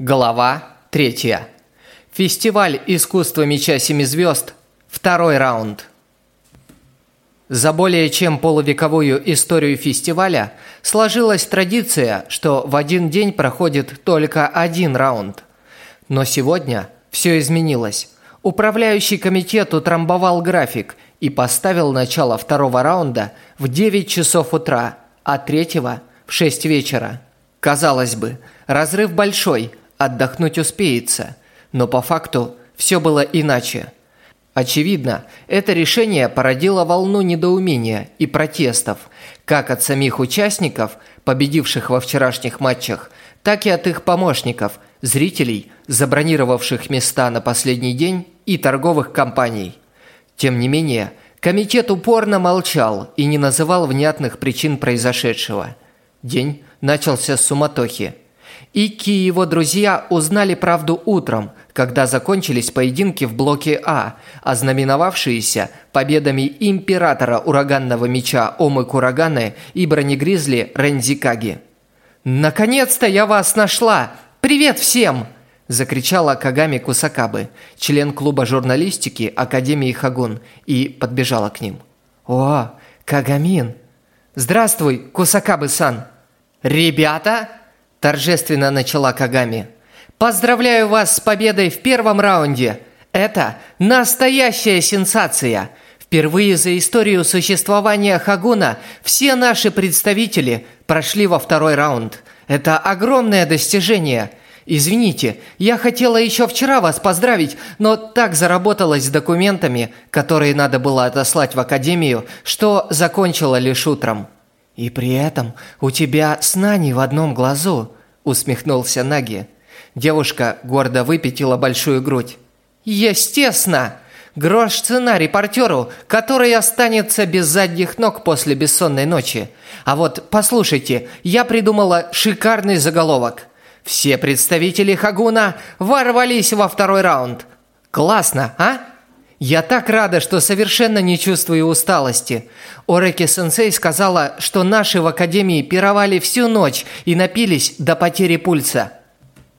Глава 3. Фестиваль искусства меча семи звезд. Второй раунд. За более чем полувековую историю фестиваля сложилась традиция, что в один день проходит только один раунд. Но сегодня все изменилось. Управляющий комитет утрамбовал график и поставил начало второго раунда в 9 часов утра, а третьего в 6 вечера. Казалось бы, разрыв большой, отдохнуть успеется, но по факту все было иначе. Очевидно, это решение породило волну недоумения и протестов, как от самих участников, победивших во вчерашних матчах, так и от их помощников, зрителей, забронировавших места на последний день, и торговых компаний. Тем не менее, комитет упорно молчал и не называл внятных причин произошедшего. День начался с суматохи. Ики и его друзья узнали правду утром, когда закончились поединки в блоке А, ознаменовавшиеся победами императора ураганного меча Омы Кураганы и бронегризли Рензи Каги. «Наконец-то я вас нашла! Привет всем!» – закричала Кагами Кусакабы, член клуба журналистики Академии Хагун, и подбежала к ним. «О, Кагамин!» «Здравствуй, Кусакабы-сан!» «Ребята!» – торжественно начала Кагами. «Поздравляю вас с победой в первом раунде! Это настоящая сенсация!» Впервые за историю существования Хагуна все наши представители прошли во второй раунд. Это огромное достижение. Извините, я хотела еще вчера вас поздравить, но так заработалась с документами, которые надо было отослать в академию, что закончила лишь утром. «И при этом у тебя сна не в одном глазу», – усмехнулся Наги. Девушка гордо выпятила большую грудь. «Естественно! Грош цена репортеру, который останется без задних ног после бессонной ночи. А вот послушайте, я придумала шикарный заголовок. Все представители Хагуна ворвались во второй раунд. Классно, а?» Я так рада, что совершенно не чувствую усталости. Ореки-сенсей сказала, что наши в академии пировали всю ночь и напились до потери пульса.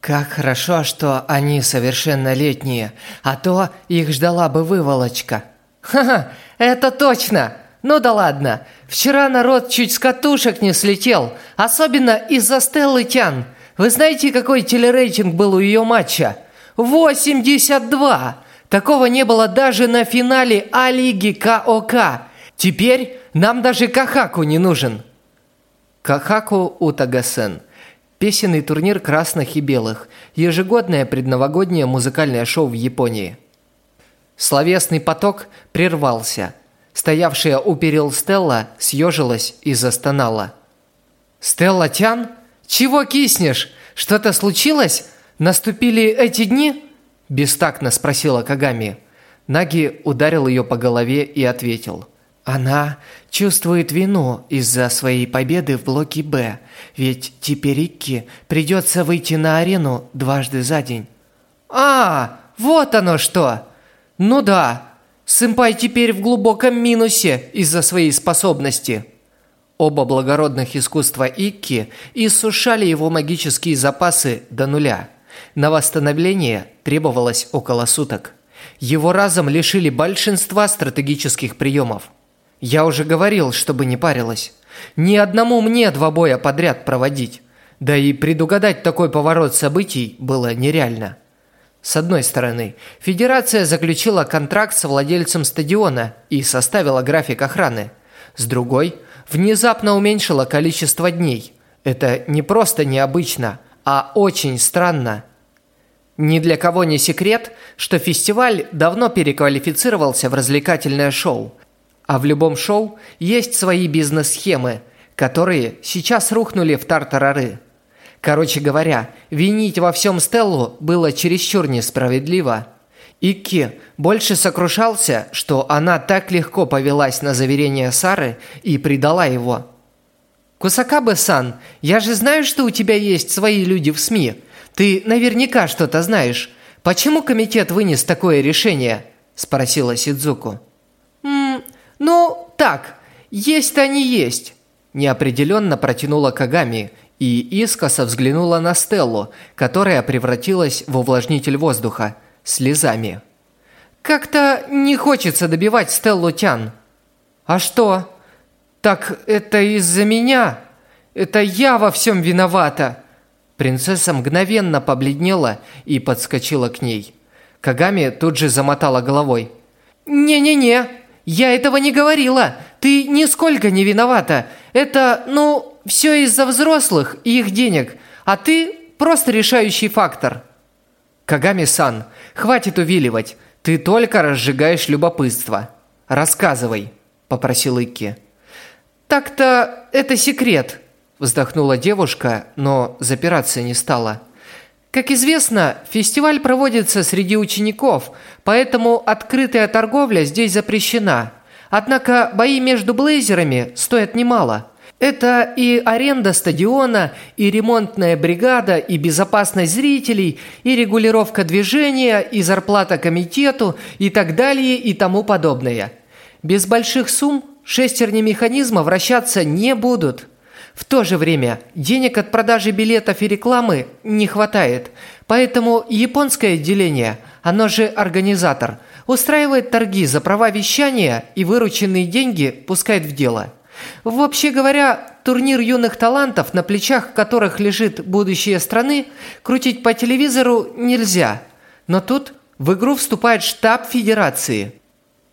Как хорошо, что они совершеннолетние, а то их ждала бы выволочка. Ха-ха, это точно. Ну да ладно. Вчера народ чуть с катушек не слетел, особенно из-за Стеллы Тян. Вы знаете, какой телерейтинг был у ее матча? 82! Такого не было даже на финале А-лиги КОК. Теперь нам даже Кахаку не нужен. Кахаку Утагасен. Песенный турнир красных и белых. Ежегодное предновогоднее музыкальное шоу в Японии. Словесный поток прервался. Стоявшая у перил Стелла съежилась и застонала. «Стелла Тян? Чего киснешь? Что-то случилось? Наступили эти дни?» Бестактно спросила Кагами. Наги ударил ее по голове и ответил. Она чувствует вину из-за своей победы в блоке «Б», ведь теперь Икки придется выйти на арену дважды за день. «А, вот оно что! Ну да, сэмпай теперь в глубоком минусе из-за своей способности». Оба благородных искусства Икки иссушали его магические запасы до нуля – на восстановление требовалось около суток. Его разом лишили большинства стратегических приемов. Я уже говорил, чтобы не парилась. Ни одному мне два боя подряд проводить. Да и предугадать такой поворот событий было нереально. С одной стороны, Федерация заключила контракт со владельцем стадиона и составила график охраны. С другой, внезапно уменьшила количество дней. Это не просто необычно, а очень странно ни для кого не секрет, что фестиваль давно переквалифицировался в развлекательное шоу. А в любом шоу есть свои бизнес-схемы, которые сейчас рухнули в тартарары. Короче говоря, винить во всем Стеллу было чересчур несправедливо. Икки больше сокрушался, что она так легко повелась на заверение Сары и предала его. «Кусакабе-сан, я же знаю, что у тебя есть свои люди в СМИ. Ты наверняка что-то знаешь. Почему комитет вынес такое решение?» – спросила Сидзуку. «Ммм, ну, так, есть они есть», – неопределенно протянула Кагами и искоса взглянула на Стеллу, которая превратилась в увлажнитель воздуха, слезами. «Как-то не хочется добивать Стеллу Тян». «А что? Так это из-за меня? Это я во всем виновата!» Принцесса мгновенно побледнела и подскочила к ней. Кагами тут же замотала головой. «Не-не-не, я этого не говорила. Ты нисколько не виновата. Это, ну, все из-за взрослых и их денег, а ты просто решающий фактор». «Кагами-сан, хватит увиливать. Ты только разжигаешь любопытство. Рассказывай», – попросил Икки. «Так-то это секрет», Вздохнула девушка, но запираться не стала. Как известно, фестиваль проводится среди учеников, поэтому открытая торговля здесь запрещена. Однако бои между блейзерами стоят немало. Это и аренда стадиона, и ремонтная бригада, и безопасность зрителей, и регулировка движения, и зарплата комитету, и так далее, и тому подобное. Без больших сумм шестерни механизма вращаться не будут. В то же время денег от продажи билетов и рекламы не хватает, поэтому японское отделение, оно же организатор, устраивает торги за права вещания и вырученные деньги пускает в дело. Вообще говоря, турнир юных талантов, на плечах которых лежит будущее страны, крутить по телевизору нельзя. Но тут в игру вступает штаб федерации –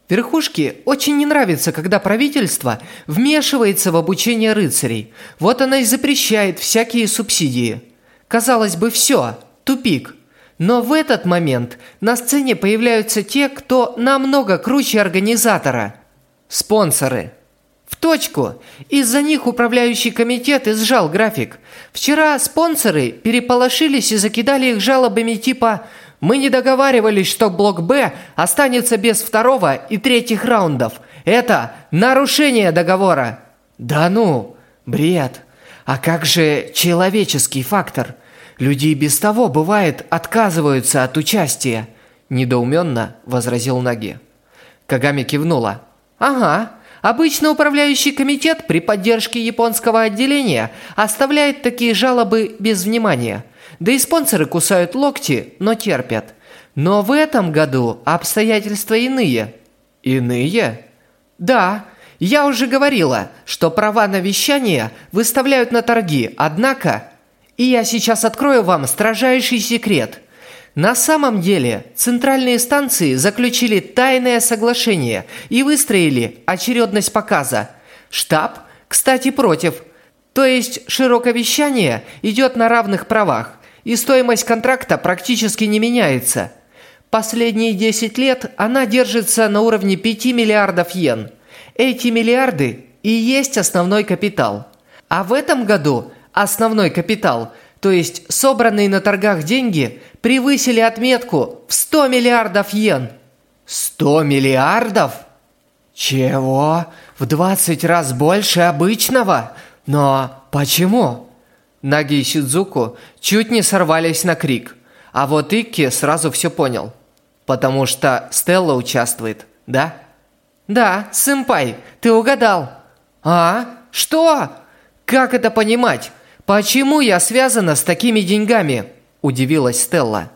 Верхушке очень не нравится, когда правительство вмешивается в обучение рыцарей. Вот она и запрещает всякие субсидии. Казалось бы, все, тупик. Но в этот момент на сцене появляются те, кто намного круче организатора. Спонсоры. В точку. Из-за них управляющий комитет изжал график. Вчера спонсоры переполошились и закидали их жалобами типа мы не договаривались, что блок Б останется без второго и третьих раундов. Это нарушение договора. Да ну, бред. А как же человеческий фактор? Люди без того, бывает, отказываются от участия. Недоуменно возразил Наги. Кагами кивнула. Ага, Обычно управляющий комитет при поддержке японского отделения оставляет такие жалобы без внимания – да и спонсоры кусают локти, но терпят. Но в этом году обстоятельства иные. Иные? Да, я уже говорила, что права на вещание выставляют на торги, однако... И я сейчас открою вам строжайший секрет. На самом деле, центральные станции заключили тайное соглашение и выстроили очередность показа. Штаб, кстати, против. То есть широковещание идет на равных правах и стоимость контракта практически не меняется. Последние 10 лет она держится на уровне 5 миллиардов йен. Эти миллиарды и есть основной капитал. А в этом году основной капитал, то есть собранные на торгах деньги, превысили отметку в 100 миллиардов йен. 100 миллиардов? Чего? В 20 раз больше обычного? Но почему? Наги и Сидзуку чуть не сорвались на крик, а вот Икки сразу все понял. Потому что Стелла участвует, да? Да, сэмпай, ты угадал. А? Что? Как это понимать? Почему я связана с такими деньгами? Удивилась Стелла.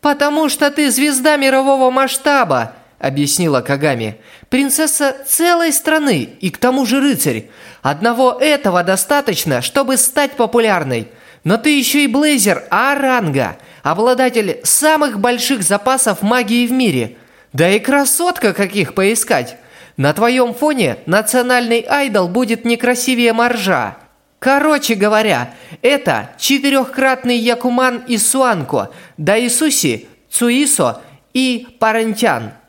Потому что ты звезда мирового масштаба, объяснила Кагами. Принцесса целой страны и к тому же рыцарь. Одного этого достаточно, чтобы стать популярной. Но ты еще и блейзер А-ранга, обладатель самых больших запасов магии в мире. Да и красотка каких поискать. На твоем фоне национальный айдол будет некрасивее моржа. Короче говоря, это четырехкратный Якуман и Суанко, Дайсуси, Цуисо и Парентян –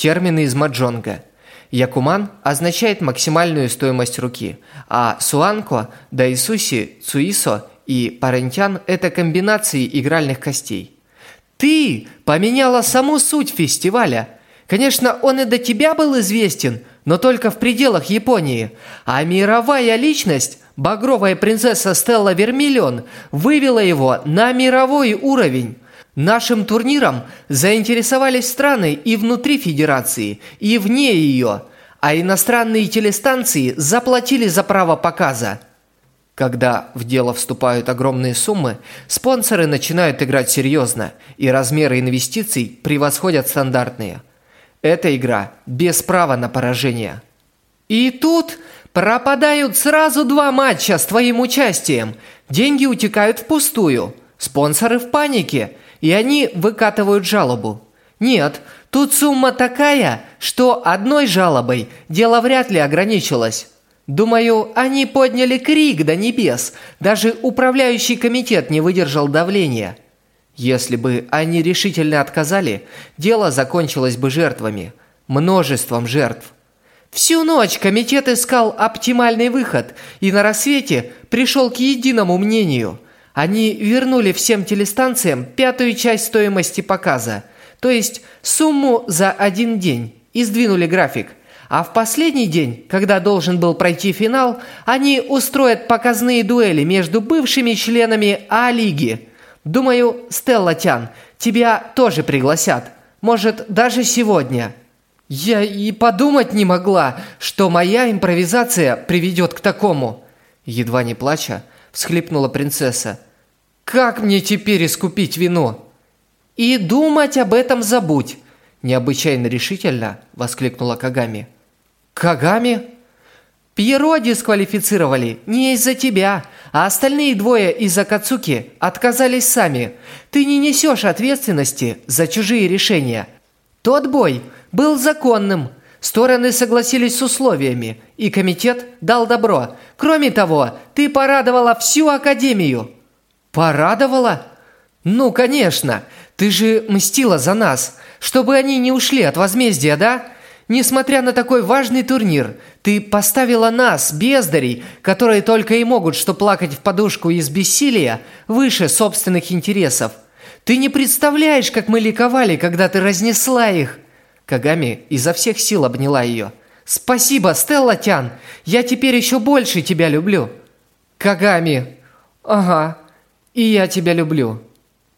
термины из маджонга. Якуман означает максимальную стоимость руки, а суанко, дайсуси, цуисо и парентян – это комбинации игральных костей. Ты поменяла саму суть фестиваля. Конечно, он и до тебя был известен, но только в пределах Японии. А мировая личность, багровая принцесса Стелла Вермиллион, вывела его на мировой уровень. Нашим турниром заинтересовались страны и внутри Федерации, и вне ее, а иностранные телестанции заплатили за право показа. Когда в дело вступают огромные суммы, спонсоры начинают играть серьезно, и размеры инвестиций превосходят стандартные. Эта игра без права на поражение. И тут пропадают сразу два матча с твоим участием. Деньги утекают впустую. Спонсоры в панике, и они выкатывают жалобу. Нет, тут сумма такая, что одной жалобой дело вряд ли ограничилось. Думаю, они подняли крик до небес. Даже управляющий комитет не выдержал давления. Если бы они решительно отказали, дело закончилось бы жертвами. Множеством жертв. Всю ночь комитет искал оптимальный выход и на рассвете пришел к единому мнению. Они вернули всем телестанциям пятую часть стоимости показа, то есть сумму за один день, и сдвинули график. А в последний день, когда должен был пройти финал, они устроят показные дуэли между бывшими членами А-лиги. Думаю, Стелла Тян, тебя тоже пригласят. Может, даже сегодня. Я и подумать не могла, что моя импровизация приведет к такому. Едва не плача, всхлипнула принцесса. Как мне теперь искупить вину? И думать об этом забудь, необычайно решительно воскликнула Кагами. Кагами? Пьеро дисквалифицировали не из-за тебя, а остальные двое из Акацуки отказались сами. Ты не несешь ответственности за чужие решения. Тот бой был законным. Стороны согласились с условиями, и комитет дал добро. Кроме того, ты порадовала всю Академию. Порадовала? Ну, конечно. Ты же мстила за нас, чтобы они не ушли от возмездия, да? Несмотря на такой важный турнир, ты поставила нас, бездарей, которые только и могут что плакать в подушку из бессилия, выше собственных интересов. Ты не представляешь, как мы ликовали, когда ты разнесла их!» Кагами изо всех сил обняла ее. «Спасибо, Стелла Тян! Я теперь еще больше тебя люблю!» «Кагами!» «Ага, и я тебя люблю!»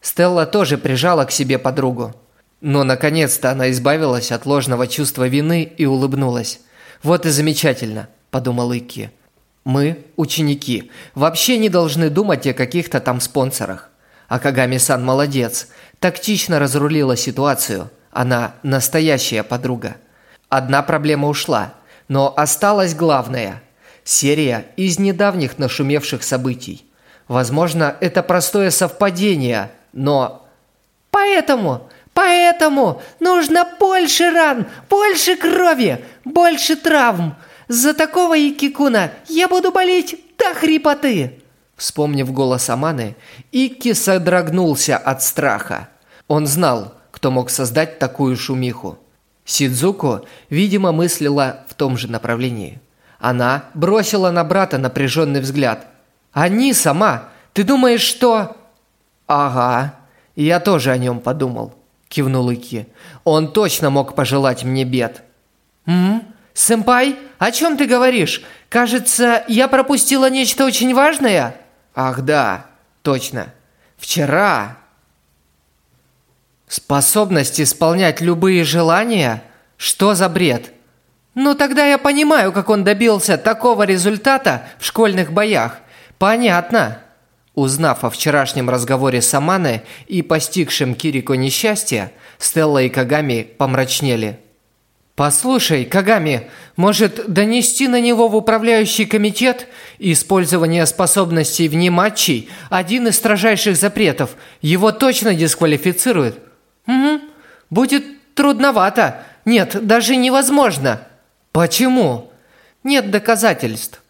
Стелла тоже прижала к себе подругу. Но наконец-то она избавилась от ложного чувства вины и улыбнулась. «Вот и замечательно», – подумал Икки. «Мы, ученики, вообще не должны думать о каких-то там спонсорах. А Кагами-сан молодец, тактично разрулила ситуацию. Она настоящая подруга. Одна проблема ушла, но осталась главная – серия из недавних нашумевших событий. Возможно, это простое совпадение, но... Поэтому Поэтому нужно больше ран, больше крови, больше травм. За такого Икикуна я буду болеть до хрипоты. Вспомнив голос Аманы, Икки содрогнулся от страха. Он знал, кто мог создать такую шумиху. Сидзуко, видимо, мыслила в том же направлении. Она бросила на брата напряженный взгляд. «Они сама! Ты думаешь, что...» «Ага, я тоже о нем подумал» кивнул Ики. Он точно мог пожелать мне бед. М? Сэмпай, о чем ты говоришь? Кажется, я пропустила нечто очень важное. Ах, да, точно. Вчера способность исполнять любые желания? Что за бред? Ну тогда я понимаю, как он добился такого результата в школьных боях. Понятно. Узнав о вчерашнем разговоре с Аманой и постигшем Кирико несчастье, Стелла и Кагами помрачнели. «Послушай, Кагами, может донести на него в управляющий комитет использование способностей вне матчей – один из строжайших запретов. Его точно дисквалифицируют». «Угу. Будет трудновато. Нет, даже невозможно». «Почему?» «Нет доказательств».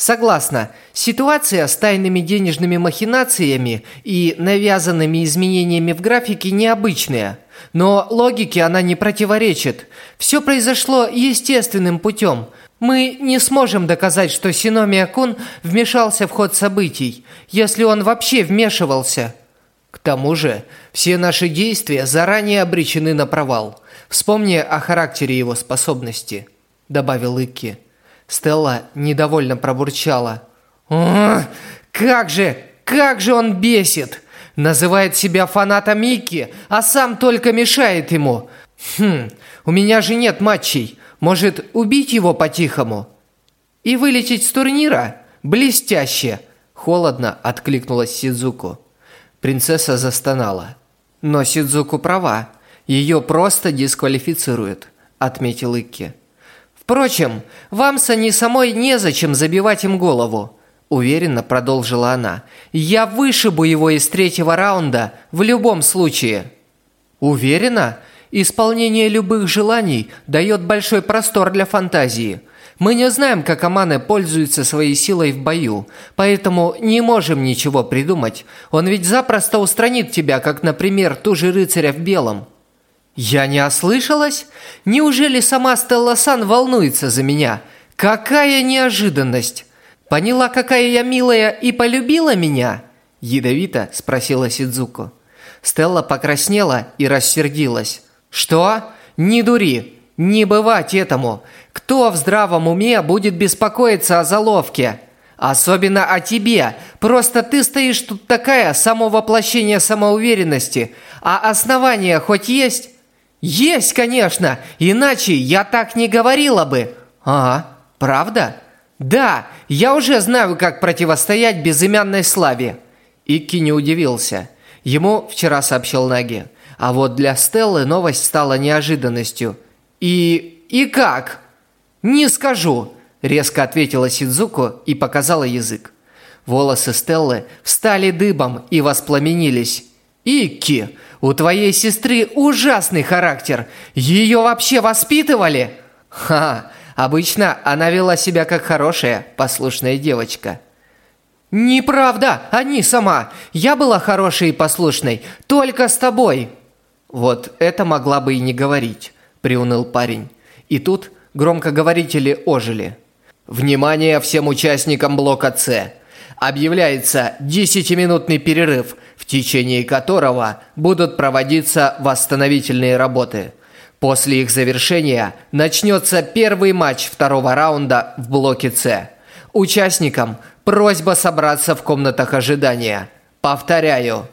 Согласна, ситуация с тайными денежными махинациями и навязанными изменениями в графике необычная. Но логике она не противоречит. Все произошло естественным путем. Мы не сможем доказать, что Синомия Кун вмешался в ход событий, если он вообще вмешивался. К тому же, все наши действия заранее обречены на провал. Вспомни о характере его способности, добавил Икки. Стелла недовольно пробурчала. «О, как же, как же он бесит! Называет себя фанатом Микки, а сам только мешает ему. Хм, у меня же нет матчей. Может, убить его по-тихому?» «И вылететь с турнира? Блестяще!» Холодно откликнулась Сидзуку. Принцесса застонала. Но Сидзуку права. Ее просто дисквалифицируют, отметил Икки. Впрочем, вам с Ани самой незачем забивать им голову. Уверенно продолжила она. Я вышибу его из третьего раунда в любом случае. Уверена? Исполнение любых желаний дает большой простор для фантазии. Мы не знаем, как Аманы пользуется своей силой в бою, поэтому не можем ничего придумать. Он ведь запросто устранит тебя, как, например, ту же рыцаря в белом. Я не ослышалась? Неужели сама Стелла Сан волнуется за меня? Какая неожиданность! Поняла, какая я милая и полюбила меня? Ядовито спросила Сидзуко. Стелла покраснела и рассердилась. Что? Не дури! Не бывать этому! Кто в здравом уме будет беспокоиться о заловке? Особенно о тебе. Просто ты стоишь тут такая, само воплощение самоуверенности. А основания хоть есть? Есть, конечно. Иначе я так не говорила бы. А, правда? Да, я уже знаю, как противостоять безымянной славе. Икки не удивился. Ему вчера сообщил Наги. А вот для Стеллы новость стала неожиданностью. И... и как? «Не скажу», – резко ответила Сидзуко и показала язык. Волосы Стеллы встали дыбом и воспламенились. «Икки, у твоей сестры ужасный характер. Ее вообще воспитывали?» «Ха, обычно она вела себя как хорошая, послушная девочка». «Неправда, они сама. Я была хорошей и послушной, только с тобой». «Вот это могла бы и не говорить», – приуныл парень. И тут громкоговорители ожили. Внимание всем участникам блока С! Объявляется 10-минутный перерыв, в течение которого будут проводиться восстановительные работы. После их завершения начнется первый матч второго раунда в блоке С. Участникам просьба собраться в комнатах ожидания. Повторяю.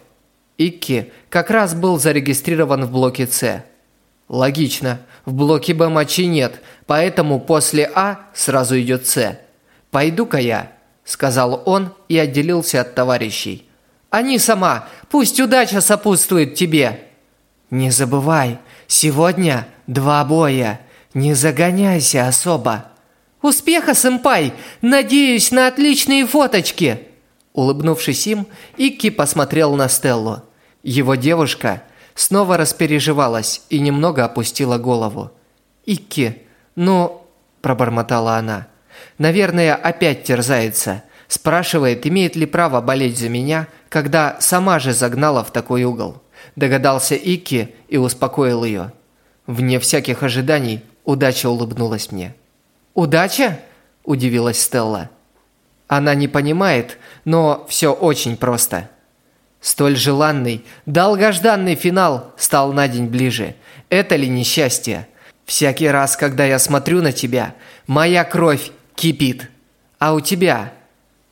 Икки как раз был зарегистрирован в блоке С. Логично. В блоке Б матчей нет, поэтому после А сразу идет С. «Пойду-ка я», – сказал он и отделился от товарищей. «Они сама, пусть удача сопутствует тебе». «Не забывай, сегодня два боя. Не загоняйся особо». «Успеха, сэмпай! Надеюсь на отличные фоточки!» Улыбнувшись им, Икки посмотрел на Стеллу. Его девушка – снова распереживалась и немного опустила голову. «Икки, ну...» – пробормотала она. «Наверное, опять терзается. Спрашивает, имеет ли право болеть за меня, когда сама же загнала в такой угол». Догадался Икки и успокоил ее. Вне всяких ожиданий удача улыбнулась мне. «Удача?» – удивилась Стелла. Она не понимает, но все очень просто. Столь желанный, долгожданный финал стал на день ближе. Это ли несчастье? Всякий раз, когда я смотрю на тебя, моя кровь кипит. А у тебя?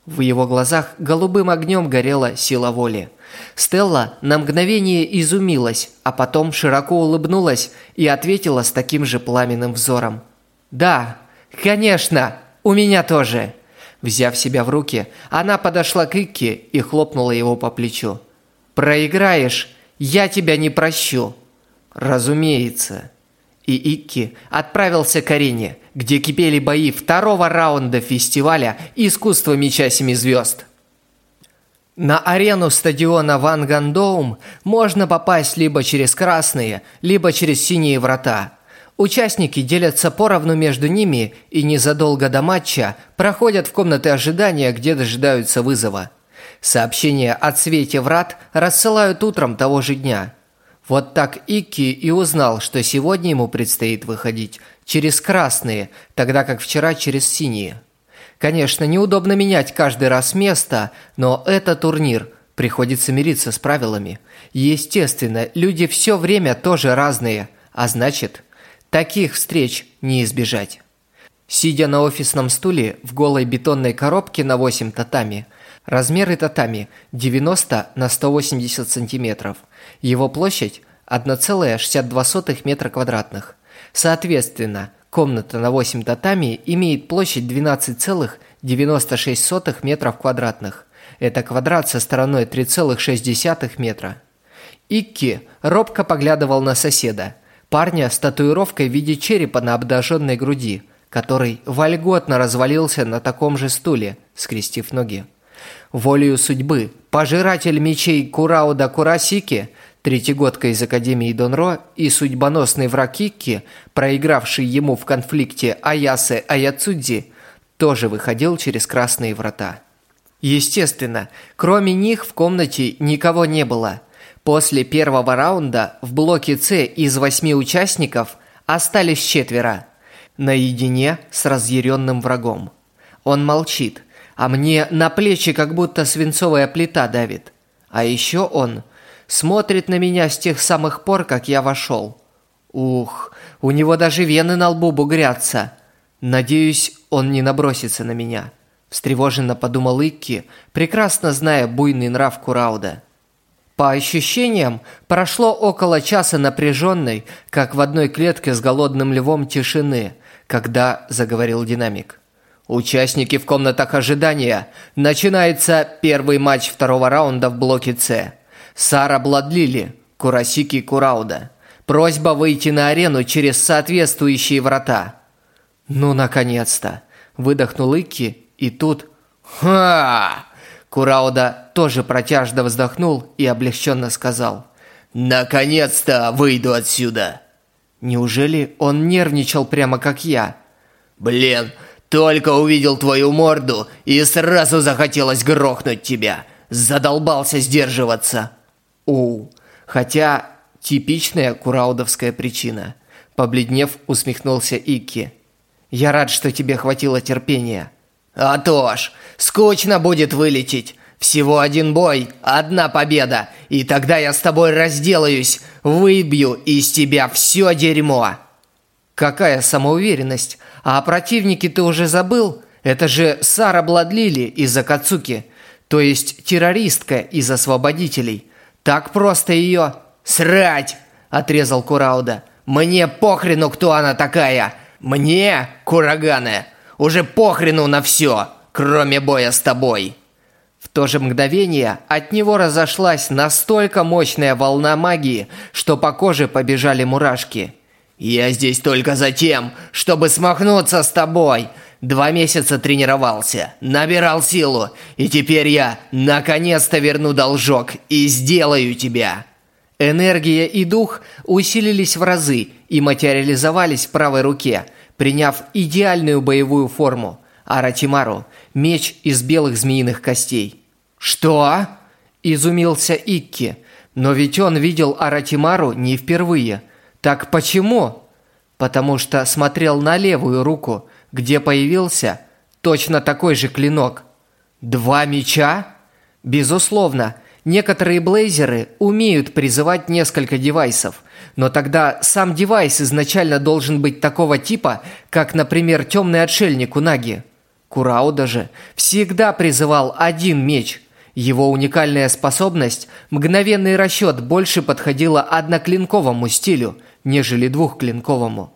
В его глазах голубым огнем горела сила воли. Стелла на мгновение изумилась, а потом широко улыбнулась и ответила с таким же пламенным взором. «Да, конечно, у меня тоже». Взяв себя в руки, она подошла к Икке и хлопнула его по плечу. «Проиграешь, я тебя не прощу». «Разумеется». И Икки отправился к арене, где кипели бои второго раунда фестиваля «Искусство меча семи звезд». На арену стадиона Ван Гандоум можно попасть либо через красные, либо через синие врата – Участники делятся поровну между ними и незадолго до матча проходят в комнаты ожидания, где дожидаются вызова. Сообщения о цвете врат рассылают утром того же дня. Вот так Икки и узнал, что сегодня ему предстоит выходить через красные, тогда как вчера через синие. Конечно, неудобно менять каждый раз место, но это турнир, приходится мириться с правилами. Естественно, люди все время тоже разные, а значит, Таких встреч не избежать. Сидя на офисном стуле в голой бетонной коробке на 8 татами, размеры татами 90 на 180 сантиметров, его площадь 1,62 метра квадратных. Соответственно, комната на 8 татами имеет площадь 12,96 метров квадратных. Это квадрат со стороной 3,6 метра. Икки робко поглядывал на соседа, парня с татуировкой в виде черепа на обнаженной груди, который вольготно развалился на таком же стуле, скрестив ноги. Волею судьбы, пожиратель мечей Курауда Курасики, третьегодка из Академии Донро и судьбоносный враг Икки, проигравший ему в конфликте Аясе Аяцудзи, тоже выходил через красные врата. Естественно, кроме них в комнате никого не было. После первого раунда в блоке С из восьми участников остались четверо. Наедине с разъяренным врагом. Он молчит, а мне на плечи как будто свинцовая плита давит. А еще он смотрит на меня с тех самых пор, как я вошел. Ух, у него даже вены на лбу бугрятся. Надеюсь, он не набросится на меня. Встревоженно подумал Икки, прекрасно зная буйный нрав Курауда. По ощущениям, прошло около часа напряженной, как в одной клетке с голодным львом тишины, когда заговорил динамик. Участники в комнатах ожидания. Начинается первый матч второго раунда в блоке С. Сара Бладлили, Курасики Курауда. Просьба выйти на арену через соответствующие врата. Ну, наконец-то. Выдохнул Икки, и тут... Ха! Курауда тоже протяжно вздохнул и облегченно сказал. «Наконец-то выйду отсюда!» Неужели он нервничал прямо как я? «Блин, только увидел твою морду и сразу захотелось грохнуть тебя. Задолбался сдерживаться. У, хотя типичная кураудовская причина. Побледнев, усмехнулся Икки. Я рад, что тебе хватило терпения. А то ж, скучно будет вылететь. Всего один бой, одна победа, и тогда я с тобой разделаюсь, выбью из тебя все дерьмо. Какая самоуверенность? А о противнике ты уже забыл? Это же Сара Бладлили из Акацуки, то есть террористка из Освободителей. Так просто ее... «Срать!» – отрезал Курауда. «Мне похрену, кто она такая! Мне, Кураганы, уже похрену на все, кроме боя с тобой!» В то же мгновение от него разошлась настолько мощная волна магии, что по коже побежали мурашки – «Я здесь только за тем, чтобы смахнуться с тобой. Два месяца тренировался, набирал силу, и теперь я наконец-то верну должок и сделаю тебя». Энергия и дух усилились в разы и материализовались в правой руке, приняв идеальную боевую форму. Аратимару – меч из белых змеиных костей. «Что?» – изумился Икки. Но ведь он видел Аратимару не впервые – так почему? Потому что смотрел на левую руку, где появился точно такой же клинок. Два меча? Безусловно, некоторые блейзеры умеют призывать несколько девайсов, но тогда сам девайс изначально должен быть такого типа, как, например, темный отшельник у Наги. Курауда же всегда призывал один меч. Его уникальная способность, мгновенный расчет, больше подходила одноклинковому стилю – нежели двухклинковому.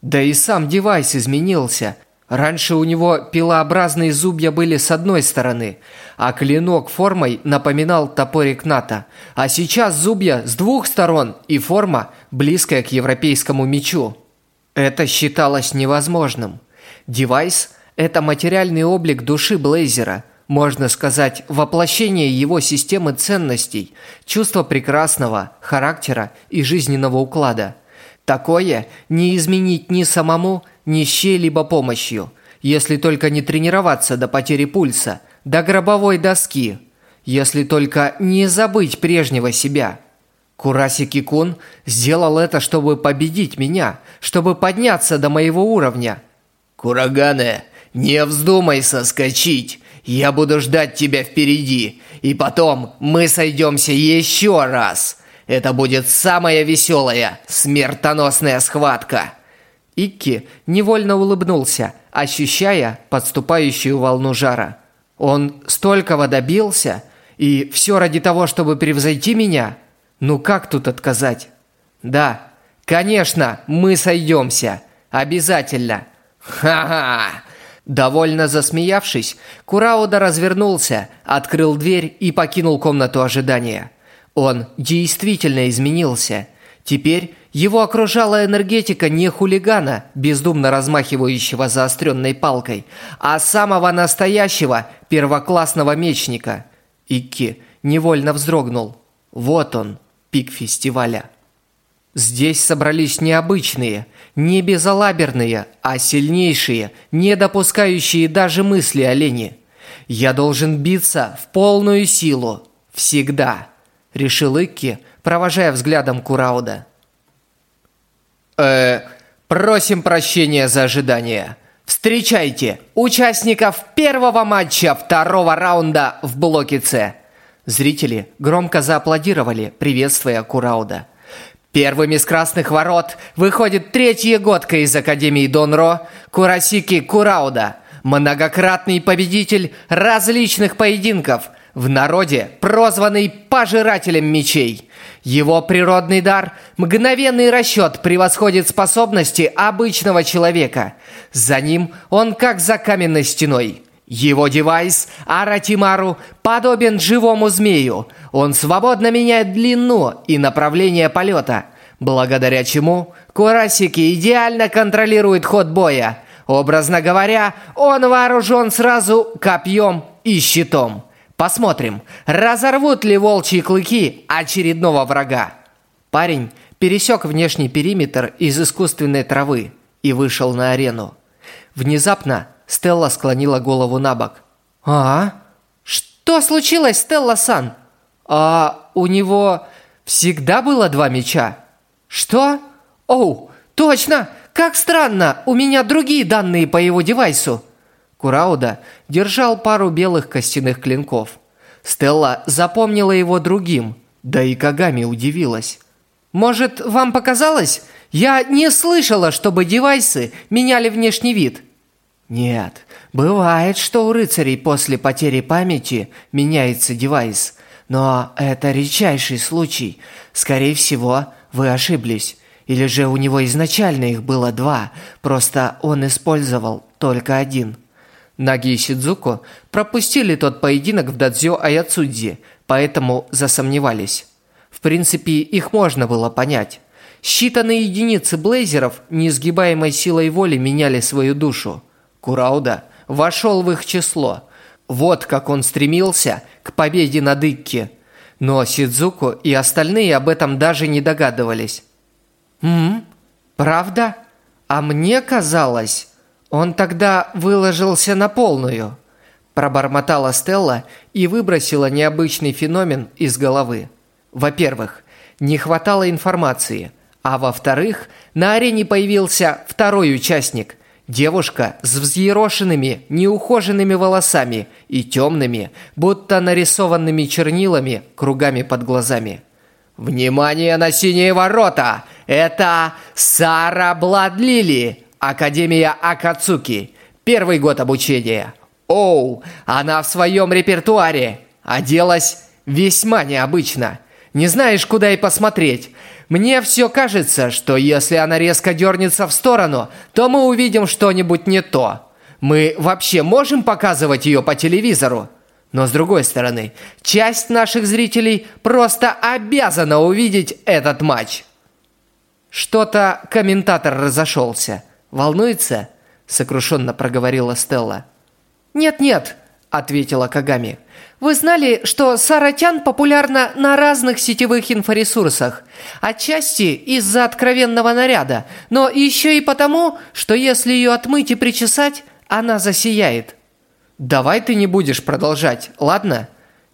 Да и сам девайс изменился. Раньше у него пилообразные зубья были с одной стороны, а клинок формой напоминал топорик НАТО. А сейчас зубья с двух сторон и форма близкая к европейскому мечу. Это считалось невозможным. Девайс – это материальный облик души Блейзера – можно сказать, воплощение его системы ценностей, чувства прекрасного, характера и жизненного уклада – Такое не изменить ни самому, ни с чьей-либо помощью, если только не тренироваться до потери пульса, до гробовой доски, если только не забыть прежнего себя. Кураси Кикун сделал это, чтобы победить меня, чтобы подняться до моего уровня. Курагане, не вздумай соскочить. Я буду ждать тебя впереди, и потом мы сойдемся еще раз. Это будет самая веселая, смертоносная схватка!» Икки невольно улыбнулся, ощущая подступающую волну жара. «Он столького добился, и все ради того, чтобы превзойти меня? Ну как тут отказать?» «Да, конечно, мы сойдемся. Обязательно!» «Ха-ха! Довольно засмеявшись, Курауда развернулся, открыл дверь и покинул комнату ожидания. Он действительно изменился. Теперь его окружала энергетика не хулигана, бездумно размахивающего заостренной палкой, а самого настоящего первоклассного мечника. Икки невольно вздрогнул. Вот он, пик фестиваля. Здесь собрались необычные, не безалаберные, а сильнейшие, не допускающие даже мысли о лени. Я должен биться в полную силу. Всегда, решил Икки, провожая взглядом Курауда. Э, просим прощения за ожидание. Встречайте участников первого матча второго раунда в блоке С. Зрители громко зааплодировали, приветствуя Курауда. Первыми с красных ворот выходит третья годка из Академии Донро Курасики Курауда, многократный победитель различных поединков, в народе прозванный «пожирателем мечей». Его природный дар, мгновенный расчет превосходит способности обычного человека. За ним он как за каменной стеной – его девайс Аратимару подобен живому змею. Он свободно меняет длину и направление полета, благодаря чему Курасики идеально контролирует ход боя. Образно говоря, он вооружен сразу копьем и щитом. Посмотрим, разорвут ли волчьи клыки очередного врага. Парень пересек внешний периметр из искусственной травы и вышел на арену. Внезапно Стелла склонила голову на бок. «А? Что случилось, Стелла-сан? А у него всегда было два меча?» «Что? Оу, точно! Как странно! У меня другие данные по его девайсу!» Курауда держал пару белых костяных клинков. Стелла запомнила его другим, да и Кагами удивилась. «Может, вам показалось? Я не слышала, чтобы девайсы меняли внешний вид». Нет, бывает, что у рыцарей после потери памяти меняется девайс, но это редчайший случай. Скорее всего, вы ошиблись. Или же у него изначально их было два, просто он использовал только один. Наги и Сидзуко пропустили тот поединок в дадзё Аяцудзи, поэтому засомневались. В принципе, их можно было понять. Считанные единицы блейзеров несгибаемой силой воли меняли свою душу. Курауда вошел в их число. Вот как он стремился к победе над Икки. Но Сидзуку и остальные об этом даже не догадывались. «М? Правда? А мне казалось, он тогда выложился на полную». Пробормотала Стелла и выбросила необычный феномен из головы. Во-первых, не хватало информации, а во-вторых, на арене появился второй участник, Девушка с взъерошенными, неухоженными волосами и темными, будто нарисованными чернилами, кругами под глазами. «Внимание на синие ворота! Это Сара Бладлили, Академия Акацуки, первый год обучения. Оу, она в своем репертуаре, оделась весьма необычно. Не знаешь, куда и посмотреть, мне все кажется, что если она резко дернется в сторону, то мы увидим что-нибудь не то. Мы вообще можем показывать ее по телевизору? Но с другой стороны, часть наших зрителей просто обязана увидеть этот матч. Что-то комментатор разошелся. Волнуется? Сокрушенно проговорила Стелла. Нет-нет, ответила Кагами. Вы знали, что Саратян популярна на разных сетевых инфоресурсах? Отчасти из-за откровенного наряда, но еще и потому, что если ее отмыть и причесать, она засияет. Давай ты не будешь продолжать, ладно?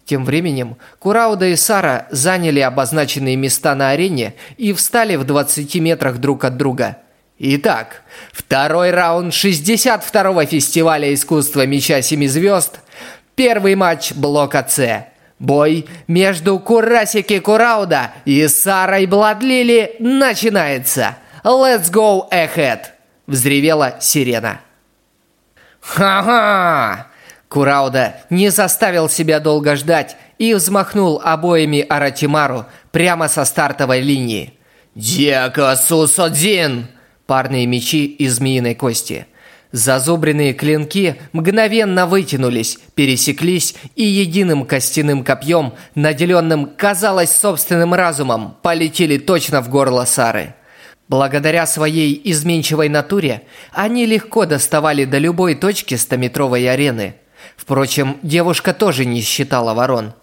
Тем временем Курауда и Сара заняли обозначенные места на арене и встали в 20 метрах друг от друга. Итак, второй раунд 62-го фестиваля искусства меча семи звезд Первый матч блока С. Бой между Курасики Курауда и Сарой Бладлили начинается. Let's go ahead! Взревела сирена. Ха-ха! Курауда не заставил себя долго ждать и взмахнул обоими Аратимару прямо со стартовой линии. Дека Сусодзин! Парные мечи из змеиной кости – Зазубренные клинки мгновенно вытянулись, пересеклись и единым костяным копьем, наделенным, казалось, собственным разумом, полетели точно в горло Сары. Благодаря своей изменчивой натуре, они легко доставали до любой точки стометровой арены. Впрочем, девушка тоже не считала ворон.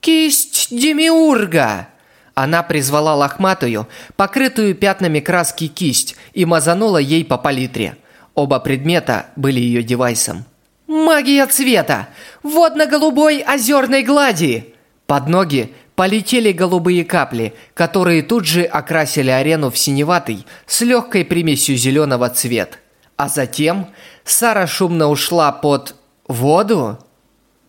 «Кисть Демиурга!» Она призвала лохматую, покрытую пятнами краски кисть и мазанула ей по палитре. Оба предмета были ее девайсом. «Магия цвета! Водно-голубой озерной глади!» Под ноги полетели голубые капли, которые тут же окрасили арену в синеватый с легкой примесью зеленого цвет. А затем Сара шумно ушла под воду.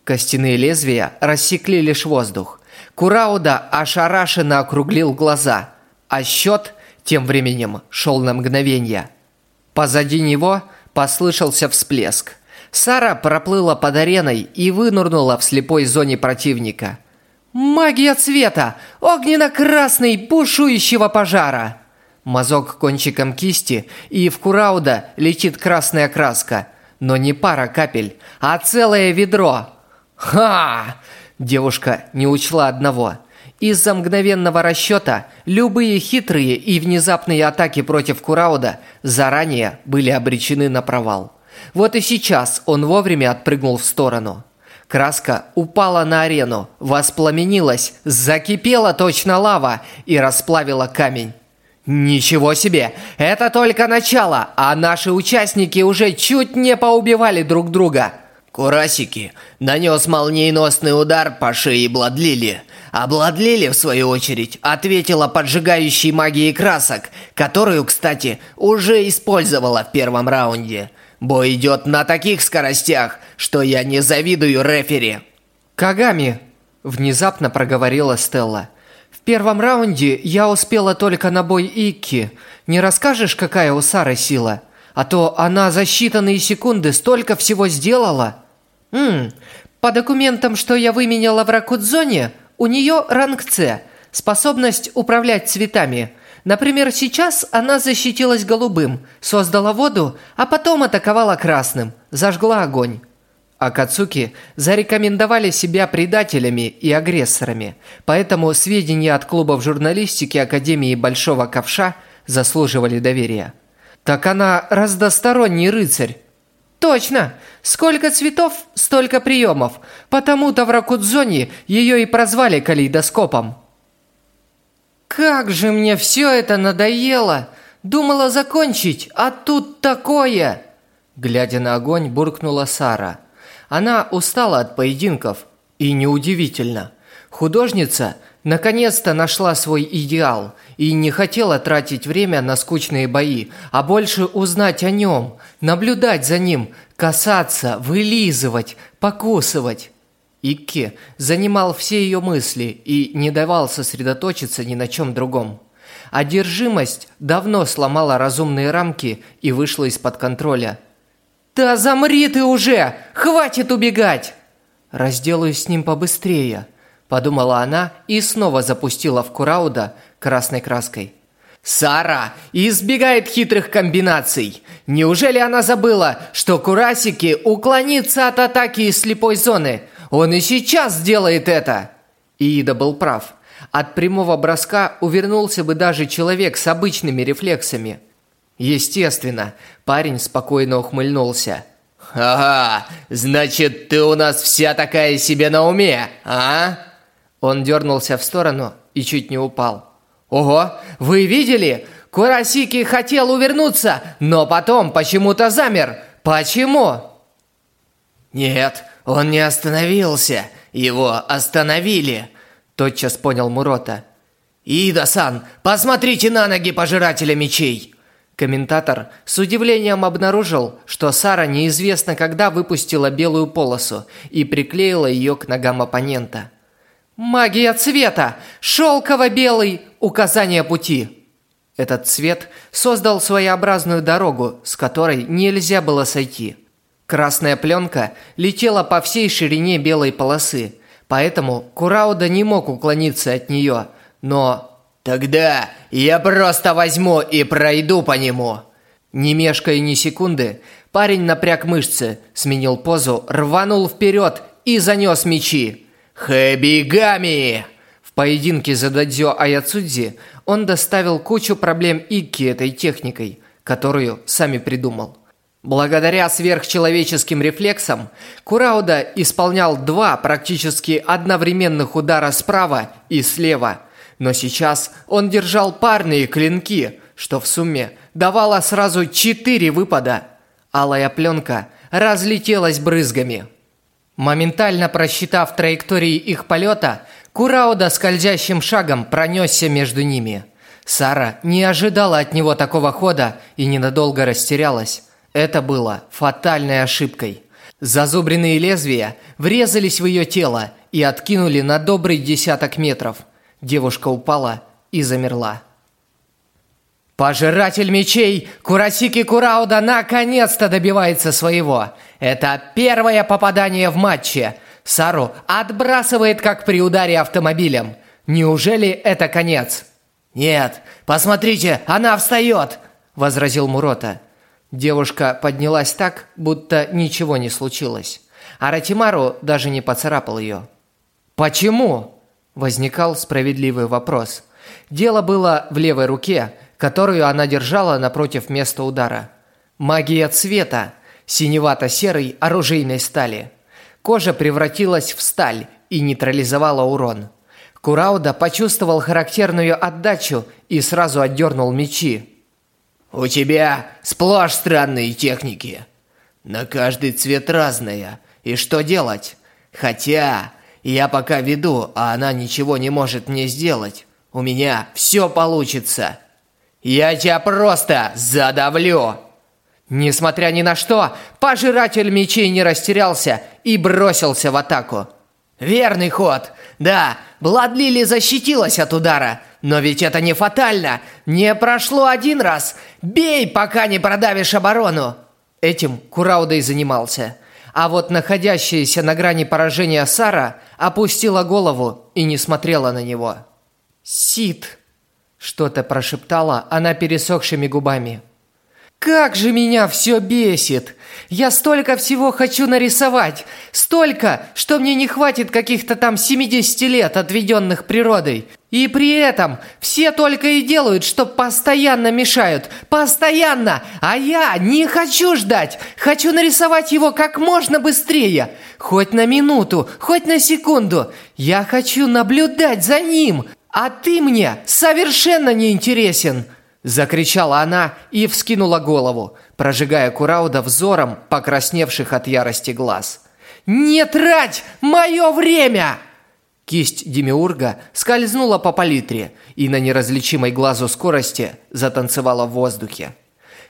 Костяные лезвия рассекли лишь воздух. Курауда ошарашенно округлил глаза, а счет тем временем шел на мгновение. Позади него послышался всплеск. Сара проплыла под ареной и вынырнула в слепой зоне противника. «Магия цвета! Огненно-красный, бушующего пожара!» Мазок кончиком кисти, и в Курауда летит красная краска. Но не пара капель, а целое ведро. «Ха!» Девушка не учла одного. Из-за мгновенного расчета любые хитрые и внезапные атаки против Курауда заранее были обречены на провал. Вот и сейчас он вовремя отпрыгнул в сторону. Краска упала на арену, воспламенилась, закипела точно лава и расплавила камень. Ничего себе! Это только начало, а наши участники уже чуть не поубивали друг друга. Курасики нанес молниеносный удар по шее Бладлили, а Бладлили, в свою очередь, ответила поджигающей магией красок, которую, кстати, уже использовала в первом раунде. Бой идет на таких скоростях, что я не завидую рефери. «Кагами!» – внезапно проговорила Стелла. «В первом раунде я успела только на бой Икки. Не расскажешь, какая у Сары сила? А то она за считанные секунды столько всего сделала!» Ммм, по документам, что я выменяла в Ракудзоне, у нее ранг С, способность управлять цветами. Например, сейчас она защитилась голубым, создала воду, а потом атаковала красным, зажгла огонь. Акацуки зарекомендовали себя предателями и агрессорами, поэтому сведения от клубов журналистики Академии Большого Ковша заслуживали доверия. Так она разносторонний рыцарь, Точно! Сколько цветов, столько приемов. Потому-то в Ракудзоне ее и прозвали калейдоскопом. Как же мне все это надоело! Думала закончить, а тут такое! Глядя на огонь, буркнула Сара. Она устала от поединков. И неудивительно. Художница наконец-то нашла свой идеал и не хотела тратить время на скучные бои, а больше узнать о нем, наблюдать за ним, касаться, вылизывать, покусывать. Икки занимал все ее мысли и не давал сосредоточиться ни на чем другом. Одержимость давно сломала разумные рамки и вышла из-под контроля. «Да замри ты уже! Хватит убегать!» «Разделаюсь с ним побыстрее», – подумала она и снова запустила в Курауда красной краской. Сара избегает хитрых комбинаций. Неужели она забыла, что Курасики уклонится от атаки из слепой зоны? Он и сейчас сделает это. Ида был прав. От прямого броска увернулся бы даже человек с обычными рефлексами. Естественно, парень спокойно ухмыльнулся. «Ага, значит, ты у нас вся такая себе на уме, а?» Он дернулся в сторону и чуть не упал. Ого, вы видели? Курасики хотел увернуться, но потом почему-то замер. Почему? Нет, он не остановился. Его остановили. Тотчас понял Мурота. Ида-сан, посмотрите на ноги пожирателя мечей. Комментатор с удивлением обнаружил, что Сара неизвестно когда выпустила белую полосу и приклеила ее к ногам оппонента. Магия цвета! Шелково-белый! Указание пути! Этот цвет создал своеобразную дорогу, с которой нельзя было сойти. Красная пленка летела по всей ширине белой полосы, поэтому Курауда не мог уклониться от нее, но... «Тогда я просто возьму и пройду по нему!» Не мешкая ни секунды, Парень напряг мышцы, сменил позу, рванул вперед и занес мечи. «Хэбигами!» В поединке за дадзё Аяцудзи он доставил кучу проблем Икки этой техникой, которую сами придумал. Благодаря сверхчеловеческим рефлексам, Курауда исполнял два практически одновременных удара справа и слева. Но сейчас он держал парные клинки, что в сумме давало сразу четыре выпада. Алая пленка разлетелась брызгами. Моментально просчитав траектории их полета, Курауда скользящим шагом пронесся между ними. Сара не ожидала от него такого хода и ненадолго растерялась. Это было фатальной ошибкой. Зазубренные лезвия врезались в ее тело и откинули на добрый десяток метров. Девушка упала и замерла. Пожиратель мечей Курасики Курауда наконец-то добивается своего. Это первое попадание в матче. Сару отбрасывает, как при ударе автомобилем. Неужели это конец? «Нет, посмотрите, она встает!» – возразил Мурота. Девушка поднялась так, будто ничего не случилось. А Ратимару даже не поцарапал ее. «Почему?» – возникал справедливый вопрос. Дело было в левой руке, которую она держала напротив места удара. Магия цвета, синевато-серой оружейной стали. Кожа превратилась в сталь и нейтрализовала урон. Курауда почувствовал характерную отдачу и сразу отдернул мечи. У тебя сплошь странные техники. На каждый цвет разная. И что делать? Хотя я пока веду, а она ничего не может мне сделать. У меня все получится. Я тебя просто задавлю. Несмотря ни на что, пожиратель мечей не растерялся и бросился в атаку. Верный ход. Да, Бладлили защитилась от удара, но ведь это не фатально. Не прошло один раз. Бей, пока не продавишь оборону. Этим Курауда занимался. А вот находящаяся на грани поражения Сара опустила голову и не смотрела на него. «Сид!» – что-то прошептала она пересохшими губами. Как же меня все бесит! Я столько всего хочу нарисовать! Столько, что мне не хватит каких-то там 70 лет, отведенных природой. И при этом все только и делают, что постоянно мешают. Постоянно! А я не хочу ждать! Хочу нарисовать его как можно быстрее! Хоть на минуту, хоть на секунду! Я хочу наблюдать за ним! А ты мне совершенно не интересен!» Закричала она и вскинула голову, прожигая Курауда взором покрасневших от ярости глаз. «Не трать мое время!» Кисть Демиурга скользнула по палитре и на неразличимой глазу скорости затанцевала в воздухе.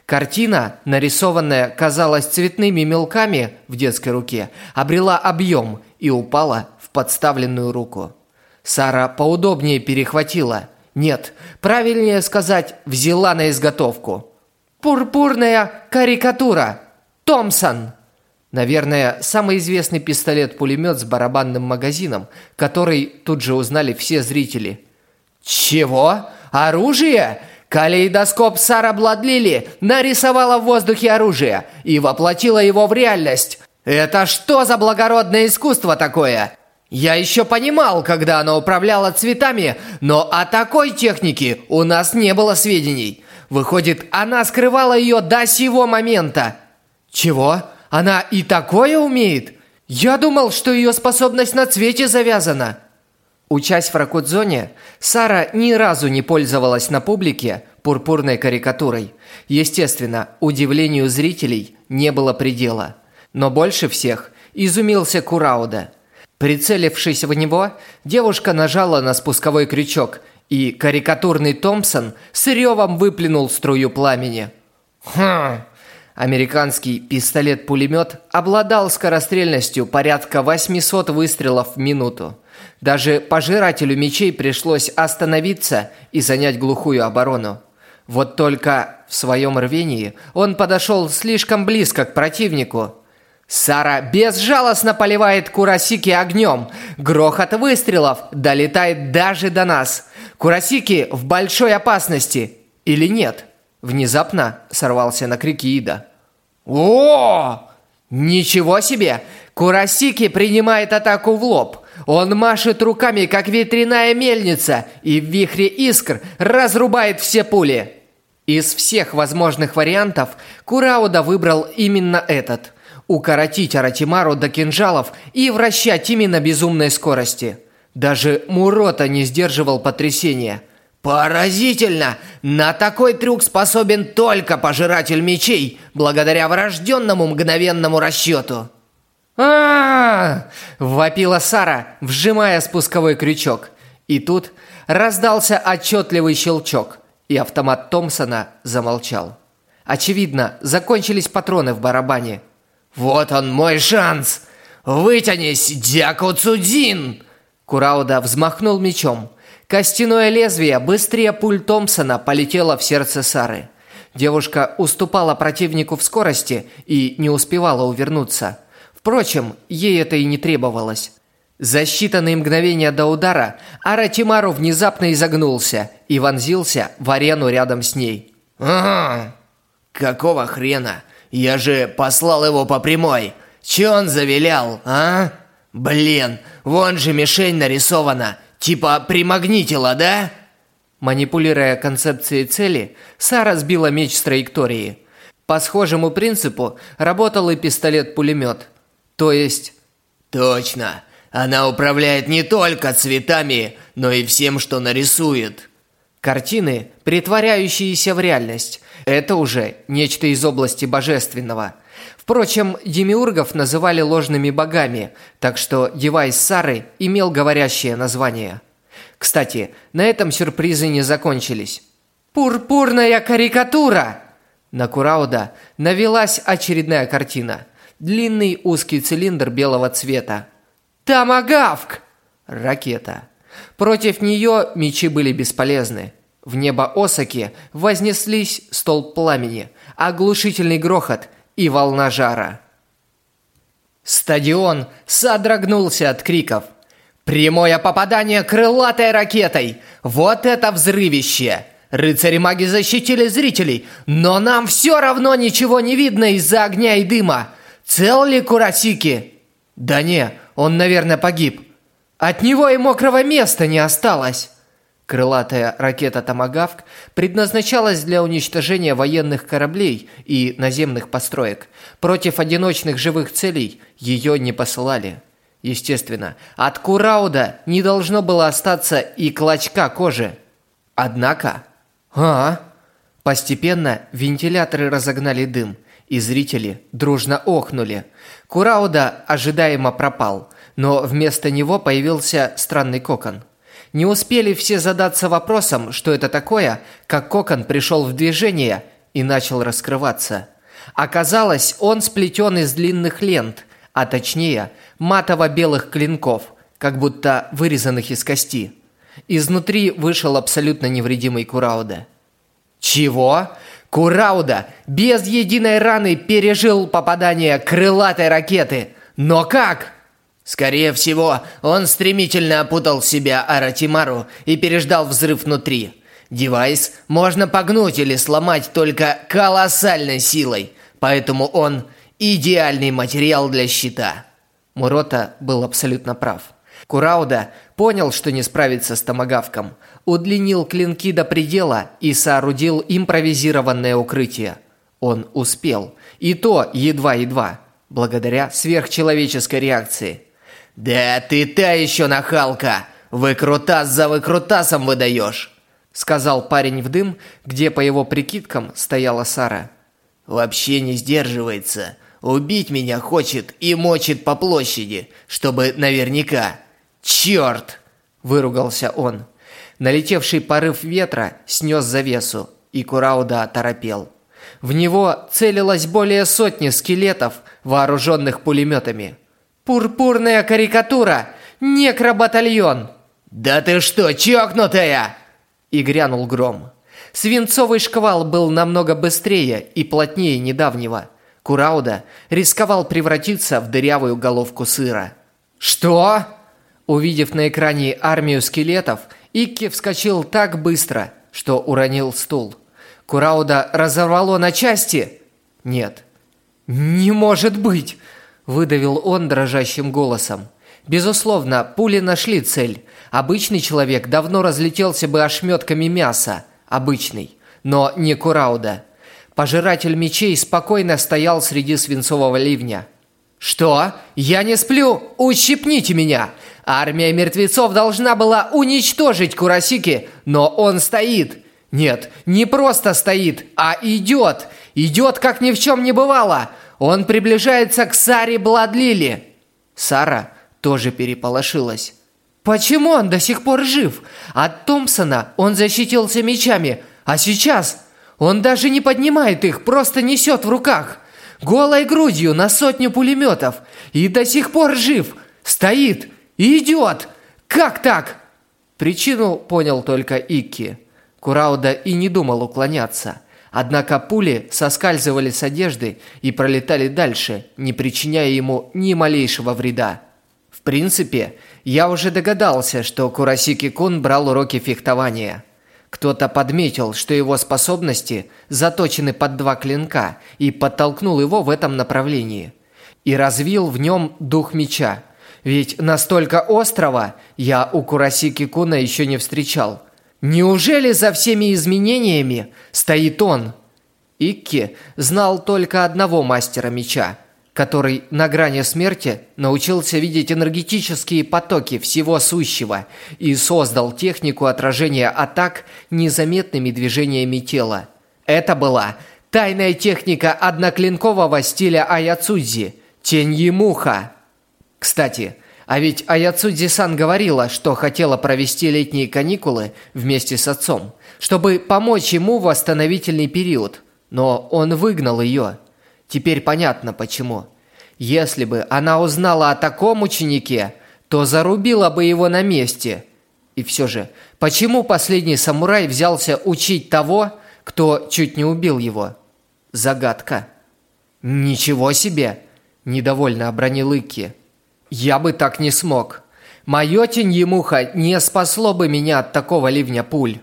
Картина, нарисованная, казалось, цветными мелками в детской руке, обрела объем и упала в подставленную руку. Сара поудобнее перехватила – нет, правильнее сказать, взяла на изготовку. Пурпурная карикатура. Томпсон. Наверное, самый известный пистолет-пулемет с барабанным магазином, который тут же узнали все зрители. Чего? Оружие? Калейдоскоп Сара Бладлили нарисовала в воздухе оружие и воплотила его в реальность. Это что за благородное искусство такое? Я еще понимал, когда она управляла цветами, но о такой технике у нас не было сведений. Выходит, она скрывала ее до сего момента. Чего? Она и такое умеет? Я думал, что ее способность на цвете завязана. Учась в Ракудзоне, Сара ни разу не пользовалась на публике пурпурной карикатурой. Естественно, удивлению зрителей не было предела. Но больше всех изумился Курауда – Прицелившись в него, девушка нажала на спусковой крючок, и карикатурный Томпсон с ревом выплюнул струю пламени. Хм! Американский пистолет-пулемет обладал скорострельностью порядка 800 выстрелов в минуту. Даже пожирателю мечей пришлось остановиться и занять глухую оборону. Вот только в своем рвении он подошел слишком близко к противнику – Сара безжалостно поливает Курасики огнем. Грохот выстрелов долетает даже до нас. Курасики в большой опасности. Или нет? Внезапно сорвался на крики Ида. О! Ничего себе! Курасики принимает атаку в лоб. Он машет руками, как ветряная мельница, и в вихре искр разрубает все пули. Из всех возможных вариантов Курауда выбрал именно этот. Укоротить Аратимару до кинжалов и вращать ими на безумной скорости. Даже Мурота не сдерживал потрясения. Поразительно! На такой трюк способен только пожиратель мечей, благодаря врожденному мгновенному расчету. а, вопила Сара, вжимая спусковой крючок. И тут раздался отчетливый щелчок, и автомат Томпсона замолчал. Очевидно, закончились патроны в барабане. «Вот он мой шанс! Вытянись, Дяку Цудин!» Курауда взмахнул мечом. Костяное лезвие быстрее пуль Томпсона полетело в сердце Сары. Девушка уступала противнику в скорости и не успевала увернуться. Впрочем, ей это и не требовалось. За считанные мгновения до удара Аратимару внезапно изогнулся и вонзился в арену рядом с ней. «Ага! Какого хрена? Я же послал его по прямой! Че он завилял, а? Блин, вон же мишень нарисована! Типа примагнитила, да? Манипулируя концепцией цели, Сара сбила меч с траектории. По схожему принципу работал и пистолет-пулемет. То есть... Точно. Она управляет не только цветами, но и всем, что нарисует. Картины, притворяющиеся в реальность, это уже нечто из области божественного. Впрочем, демиургов называли ложными богами, так что девайс Сары имел говорящее название. Кстати, на этом сюрпризы не закончились. «Пурпурная карикатура!» На Курауда навелась очередная картина. Длинный узкий цилиндр белого цвета. «Тамагавк!» Ракета. Против нее мечи были бесполезны. В небо Осаки вознеслись столб пламени, оглушительный грохот и волна жара. Стадион содрогнулся от криков. Прямое попадание крылатой ракетой! Вот это взрывище! Рыцари-маги защитили зрителей, но нам все равно ничего не видно из-за огня и дыма. Цел ли Курасики? Да не, он, наверное, погиб. От него и мокрого места не осталось. Крылатая ракета «Томагавк» предназначалась для уничтожения военных кораблей и наземных построек. Против одиночных живых целей ее не посылали. Естественно, от Курауда не должно было остаться и клочка кожи. Однако... А, Постепенно вентиляторы разогнали дым, и зрители дружно охнули. Курауда ожидаемо пропал, но вместо него появился странный кокон – не успели все задаться вопросом, что это такое, как кокон пришел в движение и начал раскрываться. Оказалось, он сплетен из длинных лент, а точнее матово-белых клинков, как будто вырезанных из кости. Изнутри вышел абсолютно невредимый Курауда. Чего? Курауда без единой раны пережил попадание крылатой ракеты. Но как? Скорее всего, он стремительно опутал себя Аратимару и переждал взрыв внутри. Девайс можно погнуть или сломать только колоссальной силой, поэтому он идеальный материал для щита. Мурота был абсолютно прав. Курауда понял, что не справится с томагавком, удлинил клинки до предела и соорудил импровизированное укрытие. Он успел, и то едва-едва, благодаря сверхчеловеческой реакции – «Да ты та еще нахалка! Выкрутас за выкрутасом выдаешь!» Сказал парень в дым, где, по его прикидкам, стояла Сара. «Вообще не сдерживается. Убить меня хочет и мочит по площади, чтобы наверняка. Черт!» Выругался он. Налетевший порыв ветра снес завесу, и Курауда оторопел. В него целилось более сотни скелетов, вооруженных пулеметами. Пурпурная карикатура! Некробатальон!» «Да ты что, чокнутая?» И грянул гром. Свинцовый шквал был намного быстрее и плотнее недавнего. Курауда рисковал превратиться в дырявую головку сыра. «Что?» Увидев на экране армию скелетов, Икки вскочил так быстро, что уронил стул. Курауда разорвало на части? Нет. «Не может быть!» – выдавил он дрожащим голосом. Безусловно, пули нашли цель. Обычный человек давно разлетелся бы ошметками мяса. Обычный. Но не Курауда. Пожиратель мечей спокойно стоял среди свинцового ливня. «Что? Я не сплю? Ущипните меня! Армия мертвецов должна была уничтожить Курасики, но он стоит. Нет, не просто стоит, а идет. Идет, как ни в чем не бывало. Он приближается к Саре Бладлили. Сара тоже переполошилась. Почему он до сих пор жив? От Томпсона он защитился мечами, а сейчас он даже не поднимает их, просто несет в руках. Голой грудью на сотню пулеметов. И до сих пор жив. Стоит. Идет. Как так? Причину понял только Икки. Курауда и не думал уклоняться. Однако пули соскальзывали с одежды и пролетали дальше, не причиняя ему ни малейшего вреда. В принципе, я уже догадался, что Курасики-кун брал уроки фехтования. Кто-то подметил, что его способности заточены под два клинка и подтолкнул его в этом направлении. И развил в нем дух меча. Ведь настолько острого я у Курасики-куна еще не встречал – Неужели за всеми изменениями стоит он? Икки знал только одного мастера меча, который на грани смерти научился видеть энергетические потоки всего сущего и создал технику отражения атак незаметными движениями тела. Это была тайная техника одноклинкового стиля Аяцудзи – Тень Емуха. Кстати, а ведь Аяцудзи-сан говорила, что хотела провести летние каникулы вместе с отцом, чтобы помочь ему в восстановительный период. Но он выгнал ее. Теперь понятно почему. Если бы она узнала о таком ученике, то зарубила бы его на месте. И все же, почему последний самурай взялся учить того, кто чуть не убил его? Загадка. «Ничего себе!» – недовольно обронил Икки. Я бы так не смог. Мое теньемуха не спасло бы меня от такого ливня пуль.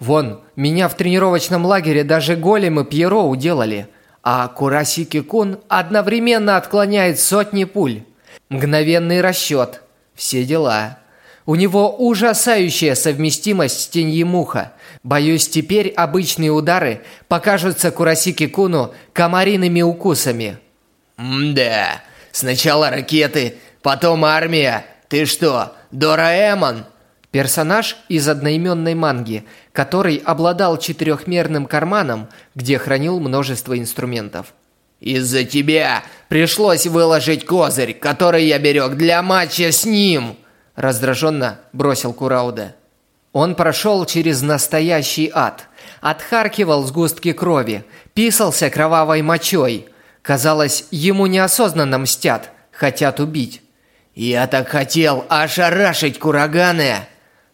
Вон, меня в тренировочном лагере даже голем и Пьеро уделали, а Курасики-кун одновременно отклоняет сотни пуль. Мгновенный расчет. Все дела. У него ужасающая совместимость с Теньемуха. Боюсь, теперь обычные удары покажутся Курасики-куну комариными укусами. Мда, сначала ракеты, Потом армия. Ты что, Дораэмон? Персонаж из одноименной манги, который обладал четырехмерным карманом, где хранил множество инструментов. «Из-за тебя пришлось выложить козырь, который я берег для матча с ним!» Раздраженно бросил Курауда. Он прошел через настоящий ад. Отхаркивал сгустки крови, писался кровавой мочой. Казалось, ему неосознанно мстят, хотят убить. «Я так хотел ошарашить Кураганы!»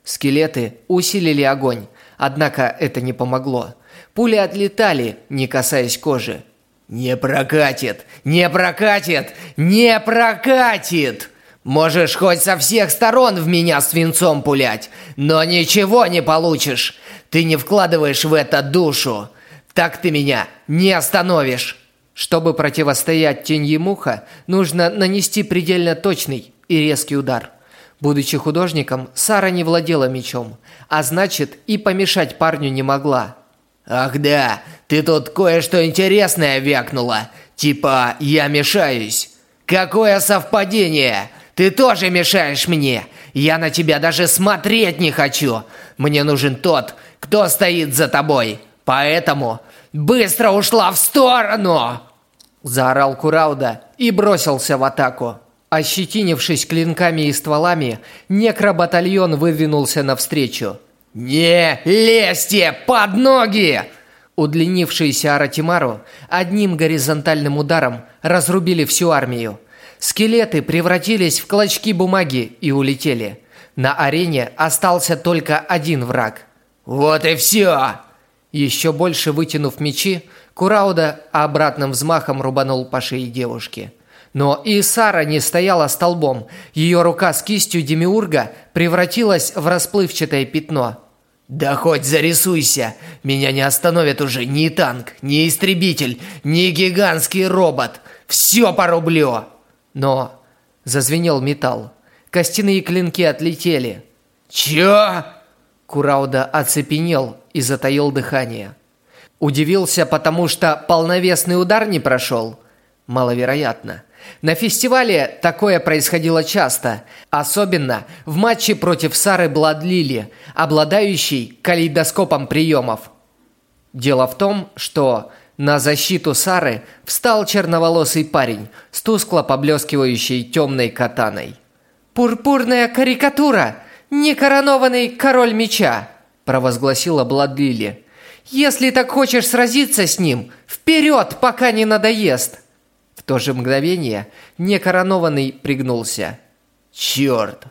Скелеты усилили огонь, однако это не помогло. Пули отлетали, не касаясь кожи. «Не прокатит! Не прокатит! Не прокатит!» Можешь хоть со всех сторон в меня свинцом пулять, но ничего не получишь. Ты не вкладываешь в это душу. Так ты меня не остановишь. Чтобы противостоять теньи муха, нужно нанести предельно точный и резкий удар. Будучи художником, Сара не владела мечом, а значит и помешать парню не могла. «Ах да, ты тут кое-что интересное вякнула. Типа, я мешаюсь. Какое совпадение! Ты тоже мешаешь мне. Я на тебя даже смотреть не хочу. Мне нужен тот, кто стоит за тобой. Поэтому быстро ушла в сторону!» Заорал Курауда и бросился в атаку. Ощетинившись клинками и стволами, некробатальон выдвинулся навстречу. «Не лезьте под ноги!» Удлинившиеся Аратимару одним горизонтальным ударом разрубили всю армию. Скелеты превратились в клочки бумаги и улетели. На арене остался только один враг. «Вот и все!» Еще больше вытянув мечи, Курауда обратным взмахом рубанул по шее девушки. Но и Сара не стояла столбом. Ее рука с кистью Демиурга превратилась в расплывчатое пятно. «Да хоть зарисуйся! Меня не остановит уже ни танк, ни истребитель, ни гигантский робот! Все порублю!» Но зазвенел металл. Костяные клинки отлетели. «Чё?» Курауда оцепенел и затаил дыхание. Удивился, потому что полновесный удар не прошел? Маловероятно. На фестивале такое происходило часто, особенно в матче против Сары Бладлили, обладающей калейдоскопом приемов. Дело в том, что на защиту Сары встал черноволосый парень с тускло поблескивающей темной катаной. «Пурпурная карикатура! Некоронованный король меча!» – провозгласила Бладлили. «Если так хочешь сразиться с ним, вперед, пока не надоест!» То же мгновение некоронованный пригнулся. «Черт!»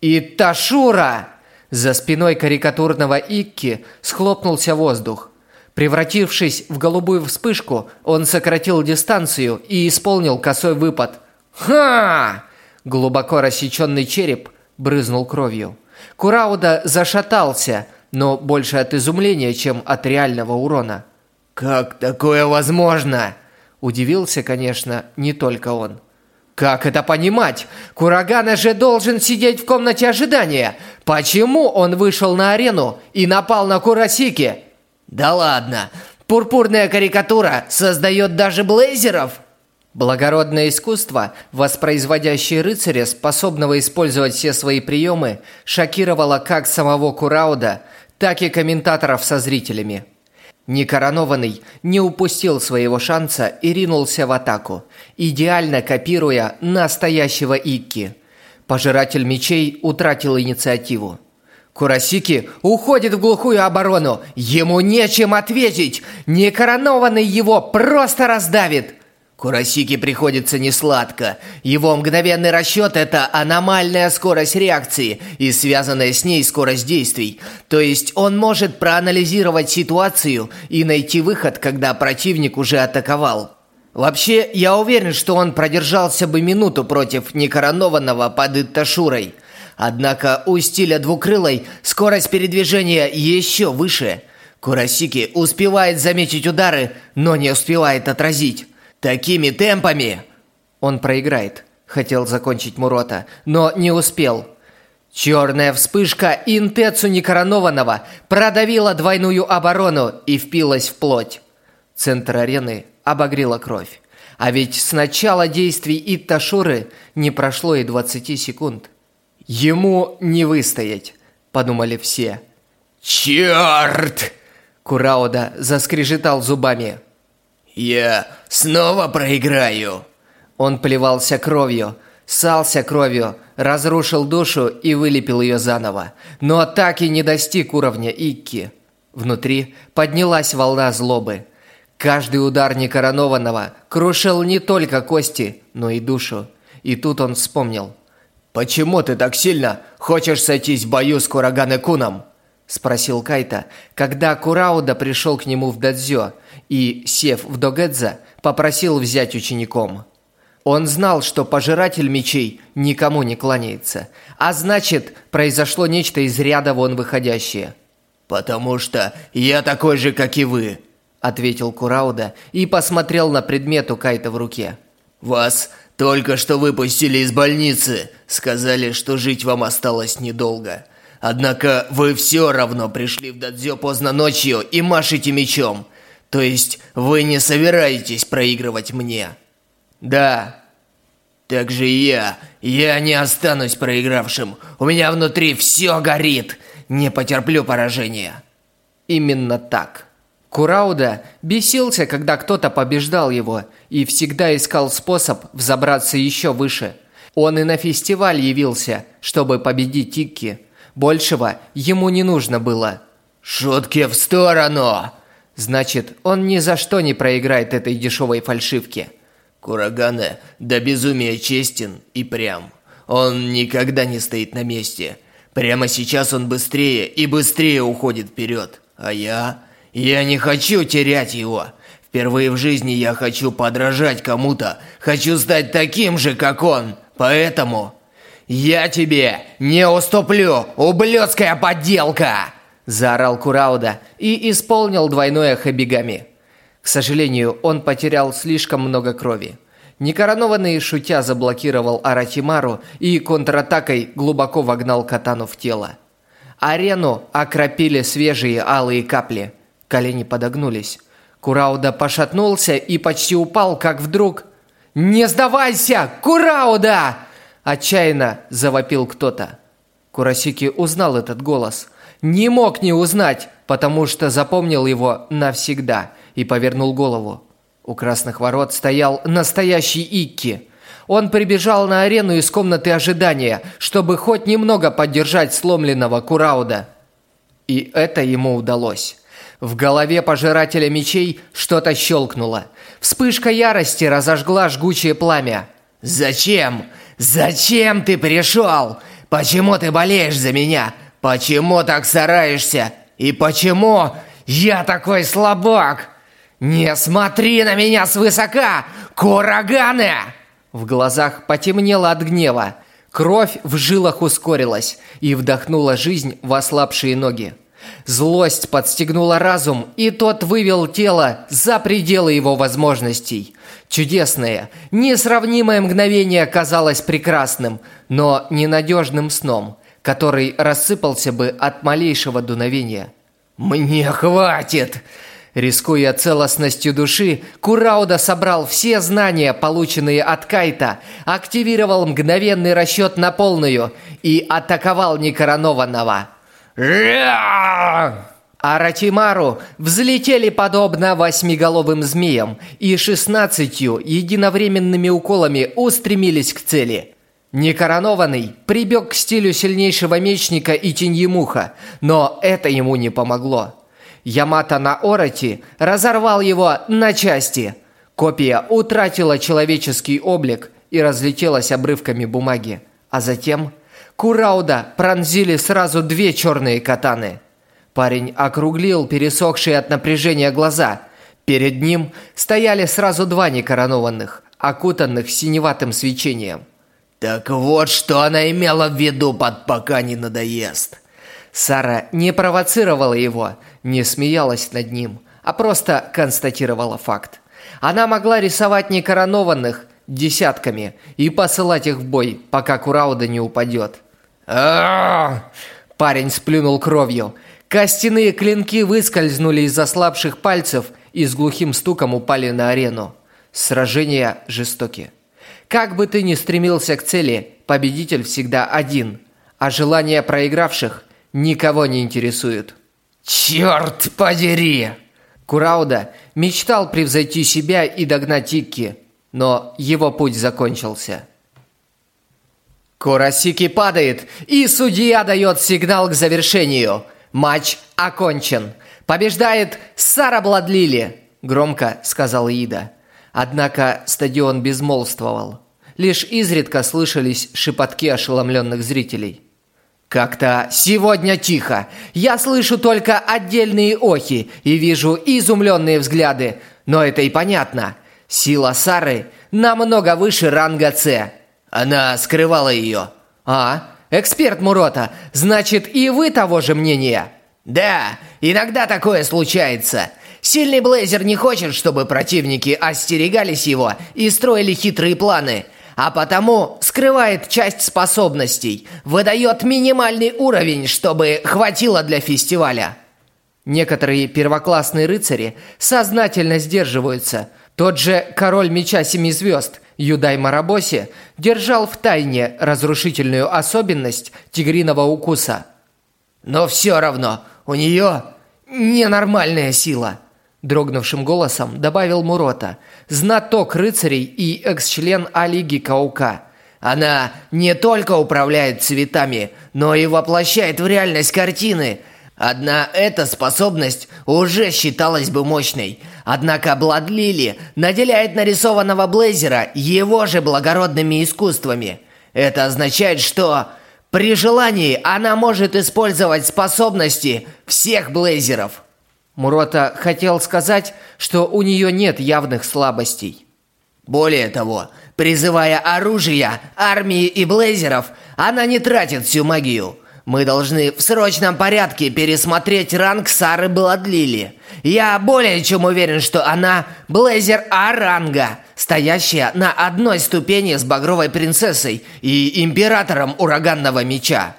«И Ташура!» За спиной карикатурного Икки схлопнулся воздух. Превратившись в голубую вспышку, он сократил дистанцию и исполнил косой выпад. «Ха!» Глубоко рассеченный череп брызнул кровью. Курауда зашатался, но больше от изумления, чем от реального урона. «Как такое возможно?» Удивился, конечно, не только он. Как это понимать? Курагана же должен сидеть в комнате ожидания. Почему он вышел на арену и напал на Курасики? Да ладно. Пурпурная карикатура создает даже блейзеров. Благородное искусство, воспроизводящее рыцаря, способного использовать все свои приемы, шокировало как самого Курауда, так и комментаторов со зрителями. Некоронованный не упустил своего шанса и ринулся в атаку, идеально копируя настоящего Икки. Пожиратель мечей утратил инициативу. Курасики уходит в глухую оборону. Ему нечем ответить. Некоронованный его просто раздавит. Курасики приходится несладко. Его мгновенный расчет – это аномальная скорость реакции и связанная с ней скорость действий. То есть он может проанализировать ситуацию и найти выход, когда противник уже атаковал. Вообще, я уверен, что он продержался бы минуту против некоронованного под Итташурой. Однако у стиля двукрылой скорость передвижения еще выше. Курасики успевает заметить удары, но не успевает отразить. Такими темпами он проиграет. Хотел закончить Мурота, но не успел. Черная вспышка Интецу некоронованного продавила двойную оборону и впилась в плоть. Центр арены обогрела кровь. А ведь с начала действий Итташуры не прошло и 20 секунд. Ему не выстоять, подумали все. Черт! Курауда заскрежетал зубами. «Я снова проиграю!» Он плевался кровью, сался кровью, разрушил душу и вылепил ее заново, но так и не достиг уровня Икки. Внутри поднялась волна злобы. Каждый удар некоронованного крушил не только кости, но и душу. И тут он вспомнил. «Почему ты так сильно хочешь сойтись в бою с Курагане-куном?» Спросил Кайта, когда Курауда пришел к нему в дадзё и, сев в догэдза, попросил взять учеником. Он знал, что пожиратель мечей никому не кланяется, а значит, произошло нечто из ряда вон выходящее. «Потому что я такой же, как и вы», – ответил Курауда и посмотрел на предмет у Кайта в руке. «Вас только что выпустили из больницы, сказали, что жить вам осталось недолго. Однако вы все равно пришли в дадзё поздно ночью и машете мечом. То есть вы не собираетесь проигрывать мне? Да. Так же и я. Я не останусь проигравшим. У меня внутри все горит. Не потерплю поражения. Именно так. Курауда бесился, когда кто-то побеждал его, и всегда искал способ взобраться еще выше. Он и на фестиваль явился, чтобы победить Тикки. Большего ему не нужно было. «Шутки в сторону!» Значит, он ни за что не проиграет этой дешевой фальшивке. Курагане до безумия честен и прям. Он никогда не стоит на месте. Прямо сейчас он быстрее и быстрее уходит вперед. А я... Я не хочу терять его. Впервые в жизни я хочу подражать кому-то. Хочу стать таким же, как он. Поэтому... «Я тебе не уступлю, ублюдская подделка!» Заорал Курауда и исполнил двойное хабигами. К сожалению, он потерял слишком много крови. Некоронованный, шутя, заблокировал Аратимару и контратакой глубоко вогнал катану в тело. Арену окропили свежие алые капли. Колени подогнулись. Курауда пошатнулся и почти упал, как вдруг... «Не сдавайся! Курауда!» Отчаянно завопил кто-то. Курасики узнал этот голос. Не мог не узнать, потому что запомнил его навсегда и повернул голову. У красных ворот стоял настоящий Икки. Он прибежал на арену из комнаты ожидания, чтобы хоть немного поддержать сломленного Курауда. И это ему удалось. В голове пожирателя мечей что-то щелкнуло. Вспышка ярости разожгла жгучее пламя. «Зачем? Зачем ты пришел? Почему ты болеешь за меня? Почему так стараешься? И почему я такой слабак? Не смотри на меня свысока, Кураганы!» В глазах потемнело от гнева. Кровь в жилах ускорилась и вдохнула жизнь в ослабшие ноги. Злость подстегнула разум, и тот вывел тело за пределы его возможностей. Чудесное, несравнимое мгновение казалось прекрасным, но ненадежным сном, который рассыпался бы от малейшего дуновения. «Мне хватит!» Рискуя целостностью души, Курауда собрал все знания, полученные от Кайта, активировал мгновенный расчет на полную и атаковал некоронованного. Аратимару взлетели подобно восьмиголовым змеям и шестнадцатью единовременными уколами устремились к цели. Некоронованный прибег к стилю сильнейшего мечника и теньемуха, но это ему не помогло. Ямато на Ороти разорвал его на части. Копия утратила человеческий облик и разлетелась обрывками бумаги. А затем Курауда пронзили сразу две черные катаны. Парень округлил пересохшие от напряжения глаза. Перед ним стояли сразу два некоронованных, окутанных синеватым свечением. «Так вот, что она имела в виду под «пока не надоест». Сара не провоцировала его, не смеялась над ним, а просто констатировала факт. Она могла рисовать некоронованных десятками и посылать их в бой, пока Курауда не упадет. Парень сплюнул кровью. Костяные клинки выскользнули из ослабших пальцев и с глухим стуком упали на арену. Сражения жестоки. Как бы ты ни стремился к цели, победитель всегда один, а желания проигравших никого не интересуют. «Черт подери!» Курауда мечтал превзойти себя и догнать Икки, но его путь закончился. Курасики падает, и судья дает сигнал к завершению. Матч окончен. Побеждает Сара Бладлили, громко сказал Ида. Однако стадион безмолвствовал. Лишь изредка слышались шепотки ошеломленных зрителей. Как-то сегодня тихо. Я слышу только отдельные охи и вижу изумленные взгляды. Но это и понятно. Сила Сары намного выше ранга С. Она скрывала ее. А, эксперт Мурота, значит и вы того же мнения? Да, иногда такое случается. Сильный Блейзер не хочет, чтобы противники остерегались его и строили хитрые планы, а потому скрывает часть способностей, выдает минимальный уровень, чтобы хватило для фестиваля. Некоторые первоклассные рыцари сознательно сдерживаются. Тот же король меча семи звезд – Юдай Марабоси держал в тайне разрушительную особенность тигриного укуса. «Но все равно у нее ненормальная сила», – дрогнувшим голосом добавил Мурота, знаток рыцарей и экс-член Алиги Каука. «Она не только управляет цветами, но и воплощает в реальность картины. Одна эта способность уже считалась бы мощной, однако Бладлили наделяет нарисованного Блейзера его же благородными искусствами. Это означает, что при желании она может использовать способности всех Блейзеров. Мурота хотел сказать, что у нее нет явных слабостей. Более того, призывая оружие, армии и Блейзеров, она не тратит всю магию – Мы должны в срочном порядке пересмотреть ранг Сары Бладлили. Я более чем уверен, что она Блейзер А-ранга, стоящая на одной ступени с Багровой Принцессой и Императором Ураганного Меча.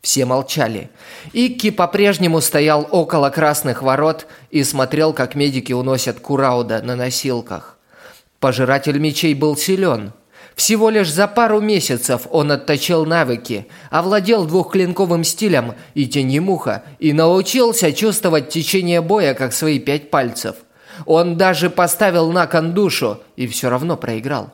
Все молчали. Икки по-прежнему стоял около красных ворот и смотрел, как медики уносят Курауда на носилках. Пожиратель мечей был силен. Всего лишь за пару месяцев он отточил навыки, овладел двухклинковым стилем и тенью муха и научился чувствовать течение боя как свои пять пальцев. Он даже поставил на кон душу и все равно проиграл.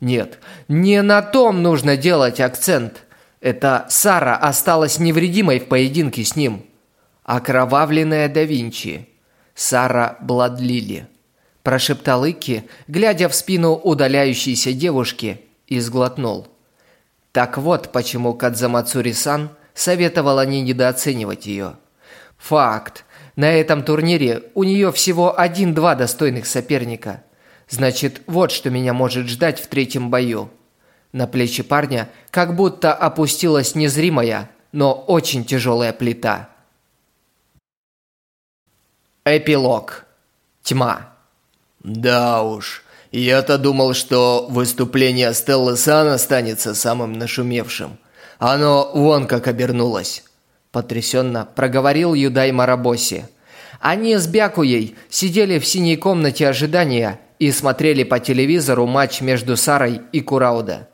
Нет, не на том нужно делать акцент. Это Сара осталась невредимой в поединке с ним. Окровавленная да Винчи. Сара Бладлили прошептал Икки, глядя в спину удаляющейся девушки, и сглотнул. Так вот, почему Кадзамацури-сан советовала не недооценивать ее. Факт. На этом турнире у нее всего один-два достойных соперника. Значит, вот что меня может ждать в третьем бою. На плечи парня как будто опустилась незримая, но очень тяжелая плита. Эпилог. Тьма. Да уж, я-то думал, что выступление Стеллы Сан останется самым нашумевшим. Оно вон как обернулось. Потрясенно проговорил Юдай Марабоси. Они с Бякуей сидели в синей комнате ожидания и смотрели по телевизору матч между Сарой и Курауда.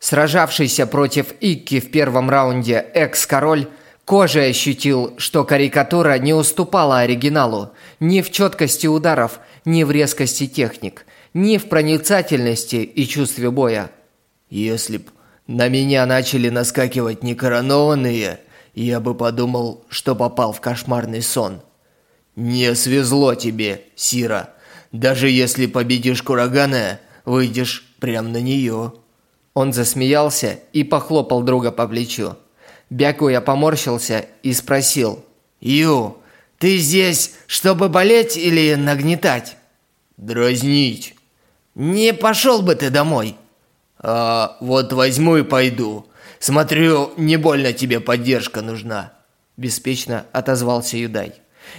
Сражавшийся против Икки в первом раунде экс-король кожей ощутил, что карикатура не уступала оригиналу ни в четкости ударов, ни в резкости техник, ни в проницательности и чувстве боя. Если б на меня начали наскакивать некоронованные, я бы подумал, что попал в кошмарный сон. Не свезло тебе, Сира. Даже если победишь Курагана, выйдешь прямо на нее. Он засмеялся и похлопал друга по плечу. Бякуя поморщился и спросил. «Ю, ты здесь, чтобы болеть или нагнетать?» «Дразнить». «Не пошел бы ты домой». «А вот возьму и пойду. Смотрю, не больно тебе поддержка нужна». Беспечно отозвался Юдай.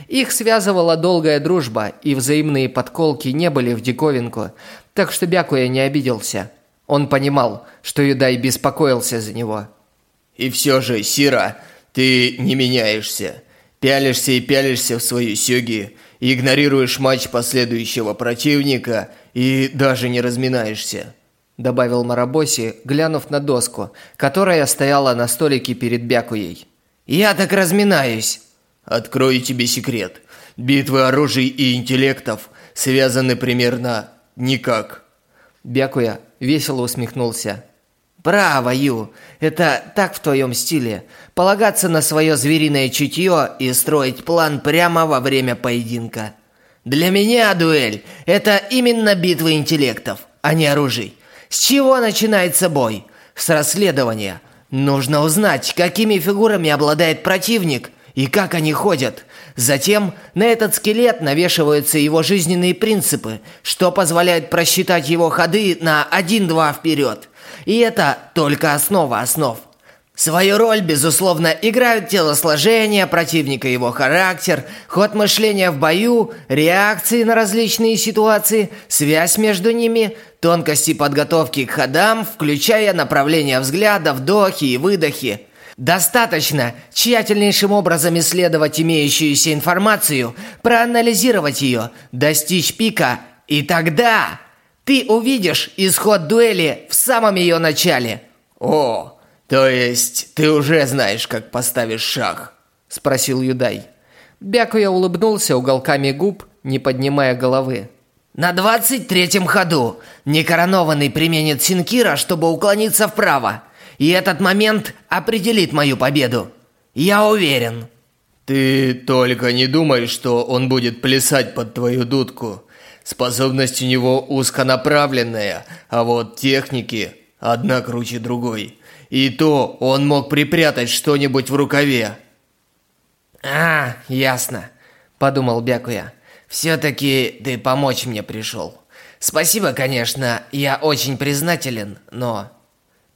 Их связывала долгая дружба, и взаимные подколки не были в диковинку, так что Бякуя не обиделся. Он понимал, что Юдай беспокоился за него. И все же, Сира, ты не меняешься. Пялишься и пялишься в свою сёги, игнорируешь матч последующего противника и даже не разминаешься. Добавил Марабоси, глянув на доску, которая стояла на столике перед Бякуей. «Я так разминаюсь!» Открою тебе секрет. Битвы оружий и интеллектов связаны примерно никак. Бякуя весело усмехнулся. «Браво, Ю! Это так в твоем стиле. Полагаться на свое звериное чутье и строить план прямо во время поединка. Для меня дуэль – это именно битва интеллектов, а не оружий. С чего начинается бой? С расследования. Нужно узнать, какими фигурами обладает противник и как они ходят. Затем на этот скелет навешиваются его жизненные принципы, что позволяет просчитать его ходы на 1-2 вперед. И это только основа основ. Свою роль, безусловно, играют телосложение противника, его характер, ход мышления в бою, реакции на различные ситуации, связь между ними, тонкости подготовки к ходам, включая направление взгляда, вдохи и выдохи. Достаточно тщательнейшим образом исследовать имеющуюся информацию, проанализировать ее, достичь пика, и тогда ты увидишь исход дуэли в самом ее начале. О, то есть ты уже знаешь, как поставишь шаг? Спросил Юдай. Бякуя улыбнулся уголками губ, не поднимая головы. На двадцать третьем ходу некоронованный применит Синкира, чтобы уклониться вправо. И этот момент определит мою победу. Я уверен. Ты только не думай, что он будет плясать под твою дудку. Способность у него узконаправленная, а вот техники одна круче другой. И то он мог припрятать что-нибудь в рукаве. «А, ясно», – подумал Бякуя. «Все-таки ты помочь мне пришел. Спасибо, конечно, я очень признателен, но...»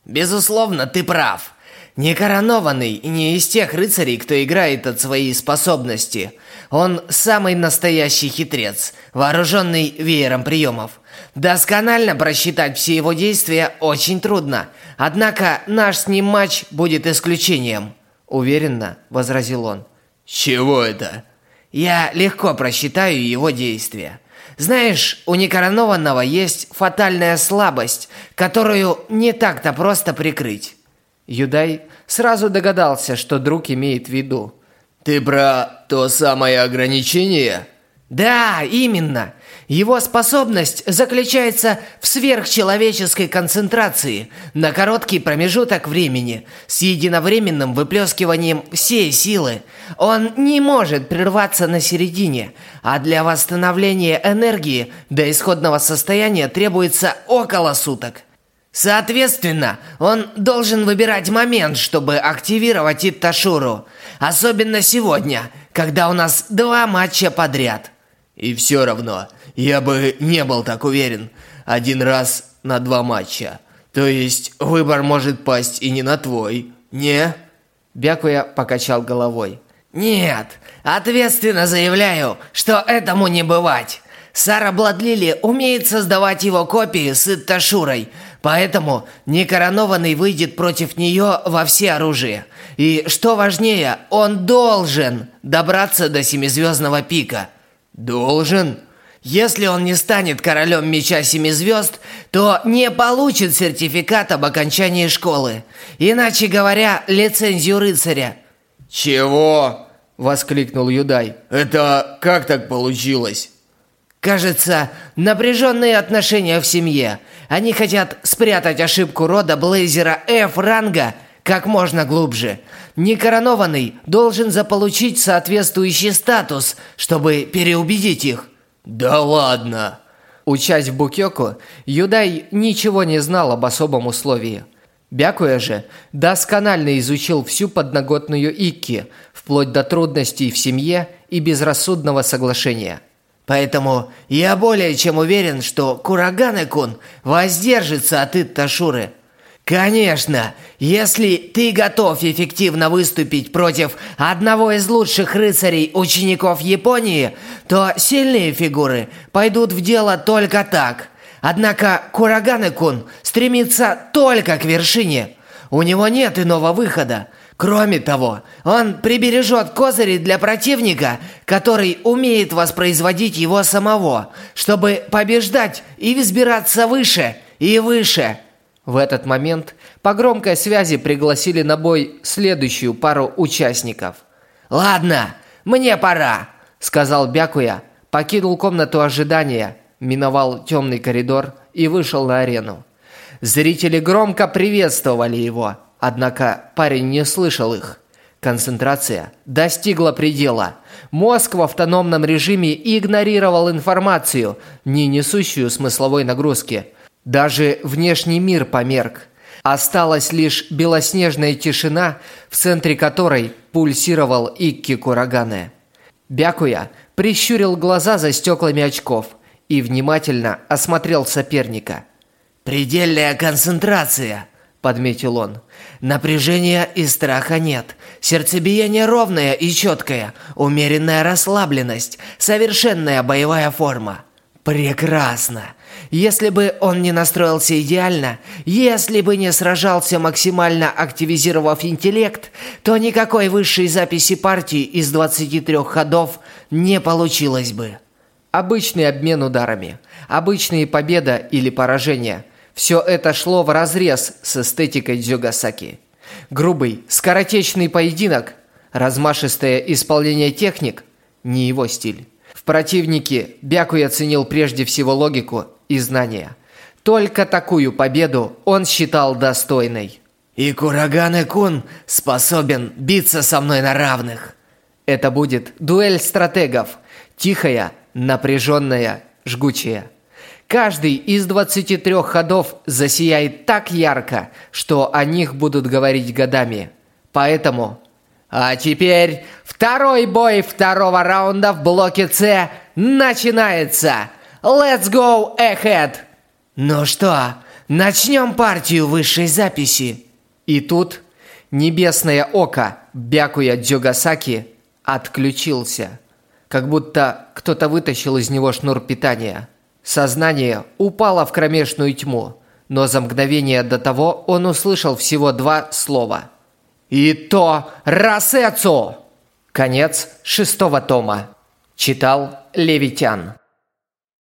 «Безусловно, ты прав. Некоронованный не из тех рыцарей, кто играет от своей способности. Он самый настоящий хитрец, вооруженный веером приемов. Досконально просчитать все его действия очень трудно. Однако наш с ним матч будет исключением. Уверенно возразил он. Чего это? Я легко просчитаю его действия. Знаешь, у некоронованного есть фатальная слабость, которую не так-то просто прикрыть. Юдай сразу догадался, что друг имеет в виду. Ты про то самое ограничение? Да, именно. Его способность заключается в сверхчеловеческой концентрации на короткий промежуток времени с единовременным выплескиванием всей силы. Он не может прерваться на середине, а для восстановления энергии до исходного состояния требуется около суток. Соответственно, он должен выбирать момент, чтобы активировать Итташуру. Особенно сегодня, когда у нас два матча подряд. И все равно, я бы не был так уверен. Один раз на два матча. То есть выбор может пасть и не на твой, не? Бякуя покачал головой. Нет, ответственно заявляю, что этому не бывать. Сара Бладлили умеет создавать его копии с Итташурой, поэтому некоронованный выйдет против нее во все оружие. И что важнее, он должен добраться до семизвездного пика. Должен? Если он не станет королем меча семи звезд, то не получит сертификат об окончании школы. Иначе говоря, лицензию рыцаря. Чего? Воскликнул Юдай. Это как так получилось? Кажется, напряженные отношения в семье. Они хотят спрятать ошибку рода Блейзера F-ранга как можно глубже. Некоронованный должен заполучить соответствующий статус, чтобы переубедить их. Да ладно. Учась в Букёку, Юдай ничего не знал об особом условии. Бякуя же досконально изучил всю подноготную Икки, вплоть до трудностей в семье и безрассудного соглашения – Поэтому я более чем уверен, что Кураганы-кун воздержится от Итташуры. Конечно, если ты готов эффективно выступить против одного из лучших рыцарей учеников Японии, то сильные фигуры пойдут в дело только так. Однако Кураганы-кун стремится только к вершине. У него нет иного выхода. Кроме того, он прибережет козыри для противника, который умеет воспроизводить его самого, чтобы побеждать и взбираться выше и выше. В этот момент по громкой связи пригласили на бой следующую пару участников. «Ладно, мне пора», – сказал Бякуя, покинул комнату ожидания, миновал темный коридор и вышел на арену. Зрители громко приветствовали его – Однако парень не слышал их. Концентрация достигла предела. Мозг в автономном режиме игнорировал информацию, не несущую смысловой нагрузки. Даже внешний мир померк. Осталась лишь белоснежная тишина, в центре которой пульсировал Икки Курагане. Бякуя прищурил глаза за стеклами очков и внимательно осмотрел соперника. «Предельная концентрация!» подметил он. Напряжения и страха нет. Сердцебиение ровное и четкое, умеренная расслабленность, совершенная боевая форма. Прекрасно. Если бы он не настроился идеально, если бы не сражался максимально активизировав интеллект, то никакой высшей записи партии из 23 ходов не получилось бы. Обычный обмен ударами, обычные победа или поражение – все это шло вразрез с эстетикой Дзюгасаки. Грубый, скоротечный поединок, размашистое исполнение техник – не его стиль. В противнике Бякуя ценил прежде всего логику и знания. Только такую победу он считал достойной. «И Кураганы-кун способен биться со мной на равных!» Это будет дуэль стратегов. Тихая, напряженная, жгучая. Каждый из 23 ходов засияет так ярко, что о них будут говорить годами. Поэтому... А теперь второй бой второго раунда в блоке С начинается. Let's go ahead! Ну что, начнем партию высшей записи. И тут Небесное око Бякуя Дзюгасаки отключился. Как будто кто-то вытащил из него шнур питания. Сознание упало в кромешную тьму, но за мгновение до того он услышал всего два слова. «Ито Расецу!» Конец шестого тома. Читал Левитян.